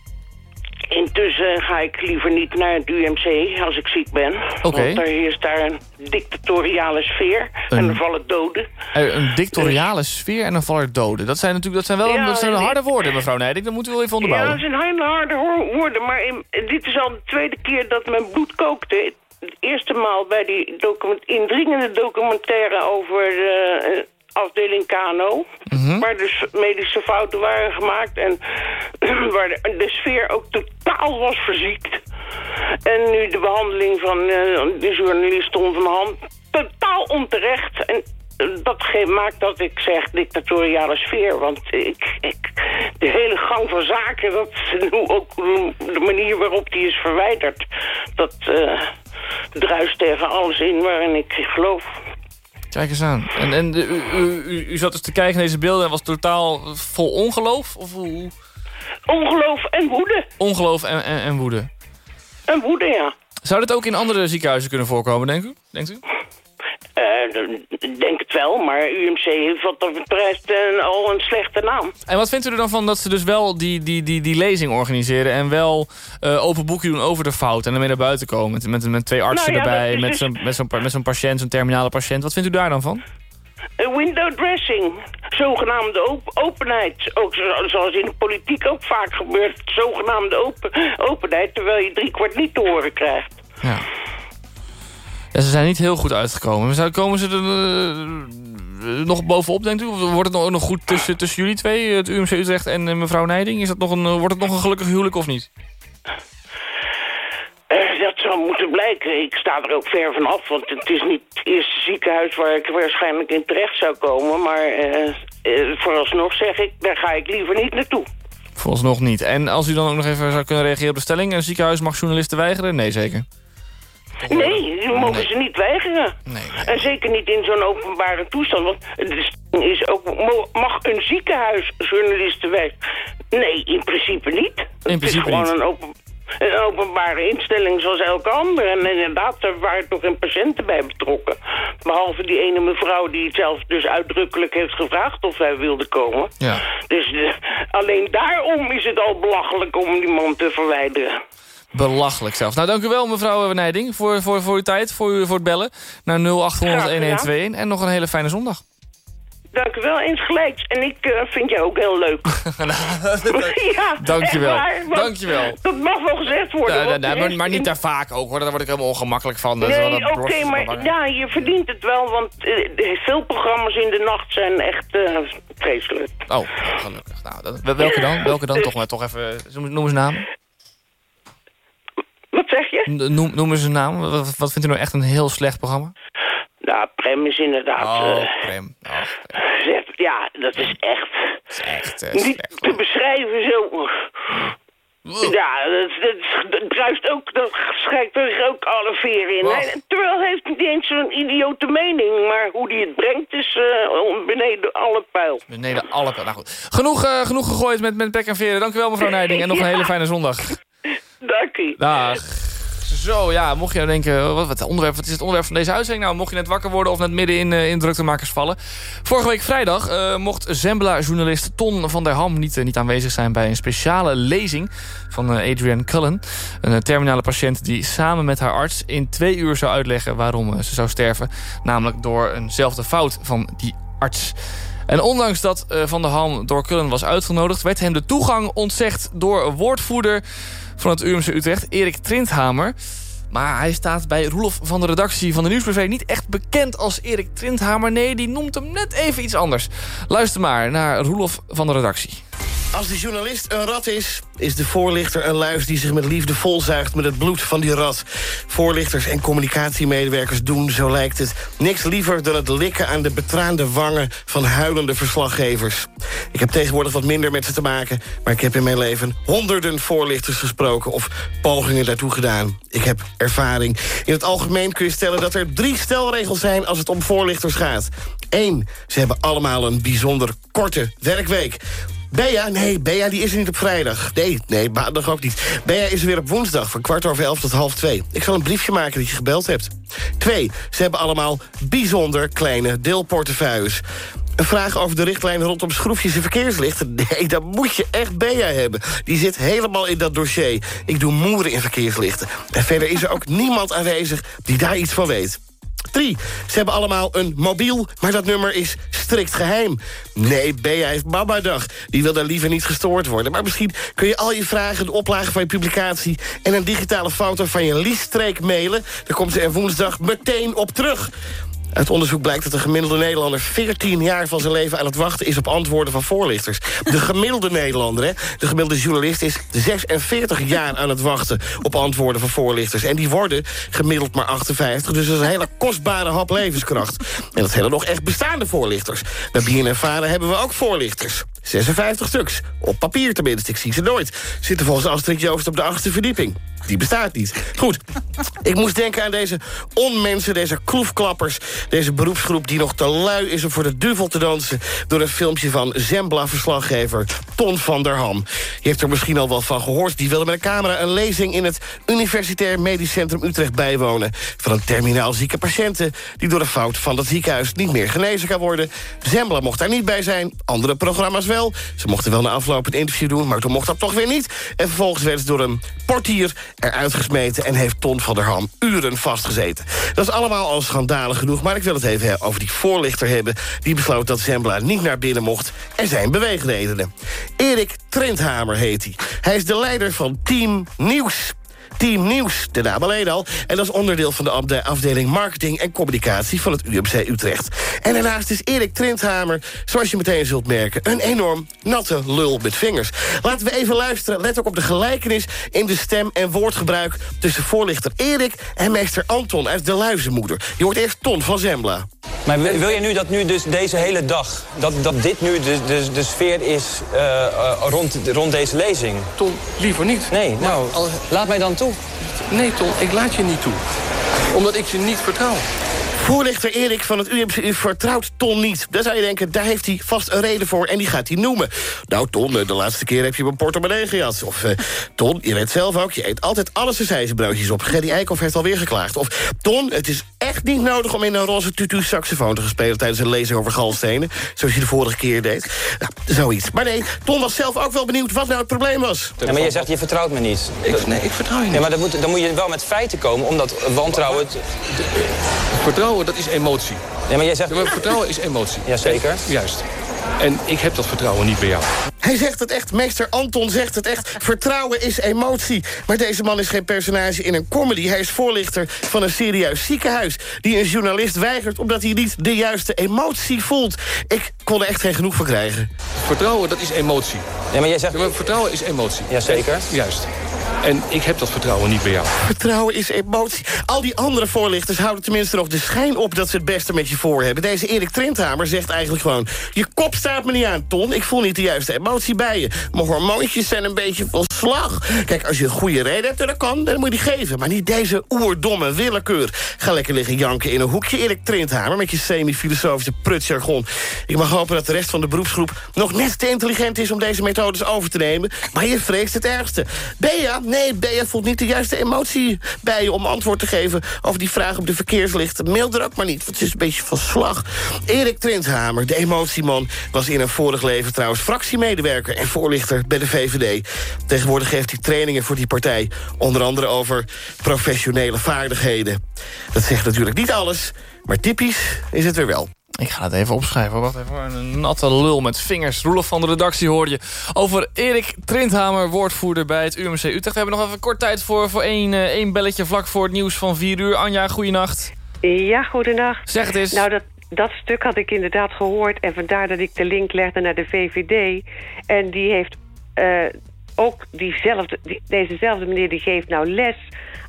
intussen ga ik liever niet naar het UMC als ik ziek ben. Want er heerst daar een dictatoriale sfeer. En Een- er vallen doden. Eh, Een dictatoriale sfeer en dan vallen doden. Dat zijn natuurlijk dat zijn wel Ja, dat zijn harde woorden, mevrouw Nijding. Dat moeten we wel even Ja, onderbouwen. dat zijn hele harde woorden. Maar in- dit is al de tweede keer dat mijn bloed kookte. De eerste maal bij die document, indringende documentaire over de afdeling KNO. Mhm. Waar dus medische fouten waren gemaakt. En waar de, de sfeer ook totaal was verziekt. En nu de behandeling van eh, de journalist Tom van Ham. Totaal onterecht. En eh, dat maakt dat ik zeg dictatoriale sfeer. Want ik, ik, de hele gang van zaken, dat, ook de manier waarop die is verwijderd... dat eh druist tegen alles in waarin ik geloof. Kijk eens aan. En, en de- u, u, u, u zat dus te kijken naar deze beelden en was totaal vol ongeloof? Of hoe? Ongeloof en woede. Ongeloof en, en, en woede. En woede, ja. Zou dit ook in andere ziekenhuizen kunnen voorkomen, denkt u? Denkt u? Eh, Ik denk het wel, maar UMC heeft wat dat betreft eh, al een slechte naam. En wat vindt u er dan van dat ze dus wel die, die, die, die lezing organiseren... en wel eh, open boekje doen over de fout en ermee naar buiten komen... met, met, met twee artsen Nou ja, erbij, met dus- zo'n met zo'n met zo'n patiënt, zo'n terminale patiënt. Wat vindt u daar dan van? Eh, window dressing, zogenaamde op openheid. Ook zo- zoals in de politiek ook vaak gebeurt, zogenaamde open openheid... terwijl je drie kwart niet te horen krijgt. Ja. Ja, ze zijn niet heel goed uitgekomen. Zou- Komen ze er eh, nog bovenop, denkt u? Of wordt het nog, nog goed tussen, tussen jullie twee, het UMC Utrecht en eh, mevrouw Nijding? Is dat nog een, eh, wordt het nog een gelukkig huwelijk of niet? Dat zou moeten blijken. Ik sta er ook ver van af, want het is niet het eerste ziekenhuis waar ik waarschijnlijk in terecht zou komen. Maar vooralsnog zeg ik, daar ga ik liever niet naartoe. Vooralsnog niet. En als u dan ook nog even zou kunnen reageren op de stelling... een ziekenhuis mag journalisten weigeren? Nee, zeker. Nee, mogen ze niet weigeren. En zeker niet in zo'n openbare toestand. Want is ook, mag een ziekenhuis journalisten weigeren? Nee, in principe niet. het is principe gewoon niet. Een, open, een openbare instelling zoals elke andere. En inderdaad, er waren toch geen patiënten bij betrokken. Behalve die ene mevrouw die het zelf dus uitdrukkelijk heeft gevraagd of hij wilde komen. Ja. Dus eh, alleen daarom is het al belachelijk om die man te verwijderen. Belachelijk zelfs. Nou, dank u wel, mevrouw Nijding, voor, voor, voor uw tijd, voor, u, voor het bellen. Naar 0800-1121 en nog een hele fijne zondag. Dank u wel, eens gelijks. En ik eh, vind jou ook heel leuk. ja, Dankjewel. waar, Dankjewel. Dat mag wel gezegd worden. Nee, de maar, niet in- te vaak ook, hoor. Daar word ik helemaal ongemakkelijk van. Dat wel Nee, oké, maar ja, je verdient het wel, want eh, veel programma's in de nacht zijn echt eh, vreselijk. Oh, gelukkig. Nou, dat, wel- welke dan? Welke dan? Toch, maar, toch even... Noem, eens een naam. Wat zeg je? Noem, noem eens een naam. Wat, wat vindt u nou echt een heel slecht programma? Nou, Prem is inderdaad... Oh, eh, Prem. Ja, dat is echt... echt eh, Niet te beschrijven zo... Ja, dat, dat, dat druist ook, dat schrijft er ook alle veren in. Hij- terwijl hij heeft niet eens zo'n idiote mening, maar hoe hij het brengt is eh, beneden alle pijl. Beneden alle... Nou goed. Genoeg, genoeg gegooid met, met pek en veren. Dank u wel, mevrouw Nijding. En nog een hele fijne zondag. Dank u. Dag. Zo, ja, mocht je nou denken, wat, wat, onderwerp, wat is het onderwerp van deze uitzending? Nou, mocht je net wakker worden of net midden in, uh, in vallen. Vorige week vrijdag uh, mocht Zembla-journalist Ton van der Ham niet, uh, niet aanwezig zijn... bij een speciale lezing van Adrienne Cullen. Een terminale patiënt die samen met haar arts in twee uur zou uitleggen... waarom ze zou sterven. Namelijk door eenzelfde fout van die arts. En ondanks dat Van der Ham door Cullen was uitgenodigd... werd hem de toegang ontzegd door woordvoerder van het UMC Utrecht, Erik Trindhamer. Maar hij staat bij Roelof van de redactie van de Nieuwsbv niet echt bekend als Erik Trindhamer. Nee, die noemt hem net even iets anders. Luister maar naar Roelof van de redactie. Als de journalist een rat is, is de voorlichter een luis... die zich met liefde volzuigt met het bloed van die rat. Voorlichters en communicatiemedewerkers doen, zo lijkt het... niks liever dan het likken aan de betraande wangen... van huilende verslaggevers. Ik heb tegenwoordig wat minder met ze te maken... maar ik heb in mijn leven honderden voorlichters gesproken... of pogingen daartoe gedaan. Ik heb ervaring. In het algemeen kun je stellen dat er drie stelregels zijn... als het om voorlichters gaat. Eén, ze hebben allemaal een bijzonder korte werkweek. Bea, nee, Bea die is er niet op vrijdag. Nee, nee, maandag ook niet. Bea is er weer op woensdag van kwart over elf tot half twee. Ik zal een briefje maken dat je gebeld hebt. Twee, ze hebben allemaal bijzonder kleine deelportefeuilles. Een vraag over de richtlijnen rondom schroefjes en verkeerslichten. Nee, dan moet je echt Bea hebben. Die zit helemaal in dat dossier. Ik doe moeren in verkeerslichten. En verder is er ook niemand aanwezig die daar iets van weet. 3. Ze hebben allemaal een mobiel, maar dat nummer is strikt geheim. Nee, Bea heeft mama-dag. Die wil daar liever niet gestoord worden. Maar misschien kun je al je vragen, de oplage van je publicatie... en een digitale foto van je liesstreek mailen. Dan komt ze er woensdag meteen op terug. Uit onderzoek blijkt dat de gemiddelde Nederlander 14 jaar van zijn leven aan het wachten is op antwoorden van voorlichters. De gemiddelde Nederlander, hè? de gemiddelde journalist is 46 jaar aan het wachten op antwoorden van voorlichters. En die worden gemiddeld maar 58, dus dat is een hele kostbare hap levenskracht. En dat zijn nog echt bestaande voorlichters. Bij BNN Varen hebben we ook voorlichters. 56 stuks. Op papier tenminste, ik zie ze nooit. Zitten volgens Astrid Joost op de achtste verdieping. Die bestaat niet. Goed, ik moest denken aan deze onmensen, deze kloefklappers... deze beroepsgroep die nog te lui is om voor de duvel te dansen... door een filmpje van Zembla-verslaggever Ton van der Ham. Je heeft er misschien al wel van gehoord. Die wilde met een camera een lezing in het Universitair Medisch Centrum Utrecht bijwonen... van een terminaal zieke patiënten... die door de fout van dat ziekenhuis niet meer genezen kan worden. Zembla mocht daar niet bij zijn, andere programma's wel. Ze mochten wel na afloop een interview doen, maar toen mocht dat toch weer niet. En vervolgens werd ze door een portier eruit gesmeten... en heeft Ton van der Ham uren vastgezeten. Dat is allemaal al schandalig genoeg, maar ik wil het even over die voorlichter hebben... die besloot dat Zembla niet naar binnen mocht. Er zijn beweegredenen. Erik Trenthamer heet hij. Hij is de leider van Team Nieuws. Team Nieuws, de naam alleen al. En dat is onderdeel van de afdeling marketing en communicatie van het UMC Utrecht. En daarnaast is Erik Trenthamer, zoals je meteen zult merken... een enorm natte lul met vingers. Laten we even luisteren. Let ook op de gelijkenis in de stem en woordgebruik... tussen voorlichter Erik en meester Anton uit De Luizenmoeder. Je hoort eerst Ton van Zembla. Maar wil je nu dat nu dus deze hele dag... dat, dat dit nu de, de, de sfeer is uh, uh, rond, rond deze lezing? Ton, liever niet. Nee, nou, laat mij dan toe. Nee, Ton, ik laat je niet toe. Omdat ik je niet vertrouw. Voorlichter Erik van het UMCU vertrouwt Ton niet. Dan zou je denken, daar heeft hij vast een reden voor en die gaat hij noemen. Nou Ton, de laatste keer heb je mijn portemonnee gejat. Of uh, Ton, je weet zelf ook, je eet altijd alle broodjes op. Gerry Eikhoff heeft alweer geklaagd. Of Ton, het is echt niet nodig om in een roze tutu saxofoon te gaan spelen... tijdens een lezing over galstenen, zoals je de vorige keer deed. Nou, zoiets. Maar nee, Ton was zelf ook wel benieuwd wat nou het probleem was. Ja, maar je zegt, je vertrouwt me niet. Ik, nee, ik vertrouw je niet. Ja, maar dan moet, dan moet je wel met feiten komen, omdat wantrouwen... Vertrouwen, dat is emotie. Ja, maar jij zegt... maar vertrouwen is emotie. Jazeker. Juist. En ik heb dat vertrouwen niet bij jou. Hij zegt het echt, meester Anton zegt het echt. Vertrouwen is emotie. Maar deze man is geen personage in een comedy. Hij is voorlichter van een serieus ziekenhuis... die een journalist weigert omdat hij niet de juiste emotie voelt. Ik kon er echt geen genoeg van krijgen. Vertrouwen, dat is emotie. Ja, maar jij zegt... Ja, maar vertrouwen is emotie. Jazeker. Juist. En ik heb dat vertrouwen niet bij jou. Vertrouwen is emotie. Al die andere voorlichters houden tenminste nog de schijn op... dat ze het beste met je voor hebben. Deze Erik Trenthamer zegt eigenlijk gewoon... je kop staat me niet aan, Ton. Ik voel niet de juiste emotie bij je. Mijn hormoontjes zijn een beetje van slag. Kijk, als je een goede reden hebt, dan kan, dan moet je die geven. Maar niet deze oerdomme willekeur. Ga lekker liggen janken in een hoekje, Erik Trenthamer... met je semi-filosofische prutsjargon. Ik mag hopen dat de rest van de beroepsgroep... nog net te intelligent is om deze methodes over te nemen. Maar je vreest het ergste. Bea, A. Nee, B. Er voelt niet de juiste emotie bij je om antwoord te geven... over die vraag op de verkeerslichten. Mail er ook maar niet, want het is een beetje van slag. Erik Trenthamer, de emotieman, was in een vorig leven trouwens... fractiemedewerker en voorlichter bij de VVD. Tegenwoordig geeft hij trainingen voor die partij. Onder andere over professionele vaardigheden. Dat zegt natuurlijk niet alles, maar typisch is het weer wel. Ik ga het even opschrijven. Wacht even. Een natte lul met vingers. Roelof van de redactie hoorde je. Over Erik Trindhamer, woordvoerder bij het UMC Utrecht. We hebben nog even kort tijd voor, voor één, eh, één belletje vlak voor het nieuws van 4 uur. Anja, goeienacht. Ja, goedenacht. Zeg het eens. Nou, dat, dat stuk had ik inderdaad gehoord. En vandaar dat ik de link legde naar de VVD. En die heeft eh, ook diezelfde, die, dezezelfde meneer die geeft nou les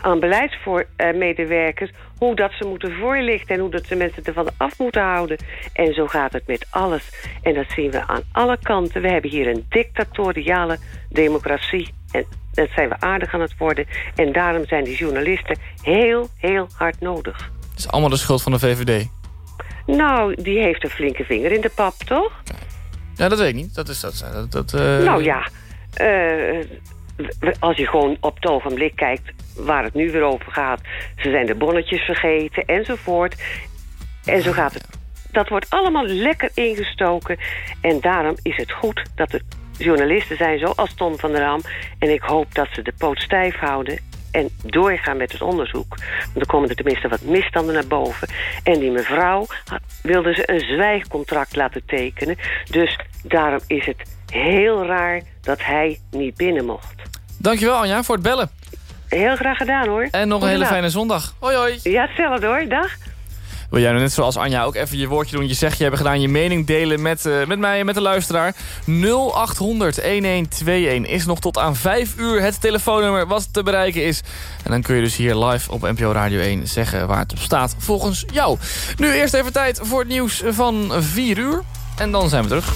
aan beleidsmedewerkers... hoe dat ze moeten voorlichten en hoe dat ze mensen ervan af moeten houden. En zo gaat het met alles. En dat zien we aan alle kanten. We hebben hier een dictatoriale democratie. En dat zijn we aardig aan het worden. En daarom zijn die journalisten heel, heel hard nodig. Het is allemaal de schuld van de VVD. Nou, die heeft een flinke vinger in de pap, toch? Ja, dat weet ik niet. Dat is dat. dat, dat eh, Nou ja, als je gewoon op het ogenblik kijkt waar het nu weer over gaat. Ze zijn de bonnetjes vergeten enzovoort. En zo gaat het. Dat wordt allemaal lekker ingestoken. En daarom is het goed dat er journalisten zijn zoals Tom van der Ham. En ik hoop dat ze de poot stijf houden en doorgaan met het onderzoek. Want dan komen er tenminste wat misstanden naar boven. En die mevrouw wilde ze een zwijgcontract laten tekenen. Dus daarom is het heel raar dat hij niet binnen mocht. Dankjewel Anja voor het bellen. Heel graag gedaan hoor. En nog een hele fijne zondag. Hoi hoi. Ja, hetzelfde hoor. Dag. Wil jij nou net zoals Anja ook even je woordje doen? Je zegt je hebben gedaan, je mening delen met, eh, met mij en met de luisteraar. 0800 1121 is nog tot aan 5 uur het telefoonnummer wat te bereiken is. En dan kun je dus hier live op NPO Radio 1 zeggen waar het op staat volgens jou. Nu eerst even tijd voor het nieuws van 4 uur. En dan zijn we terug.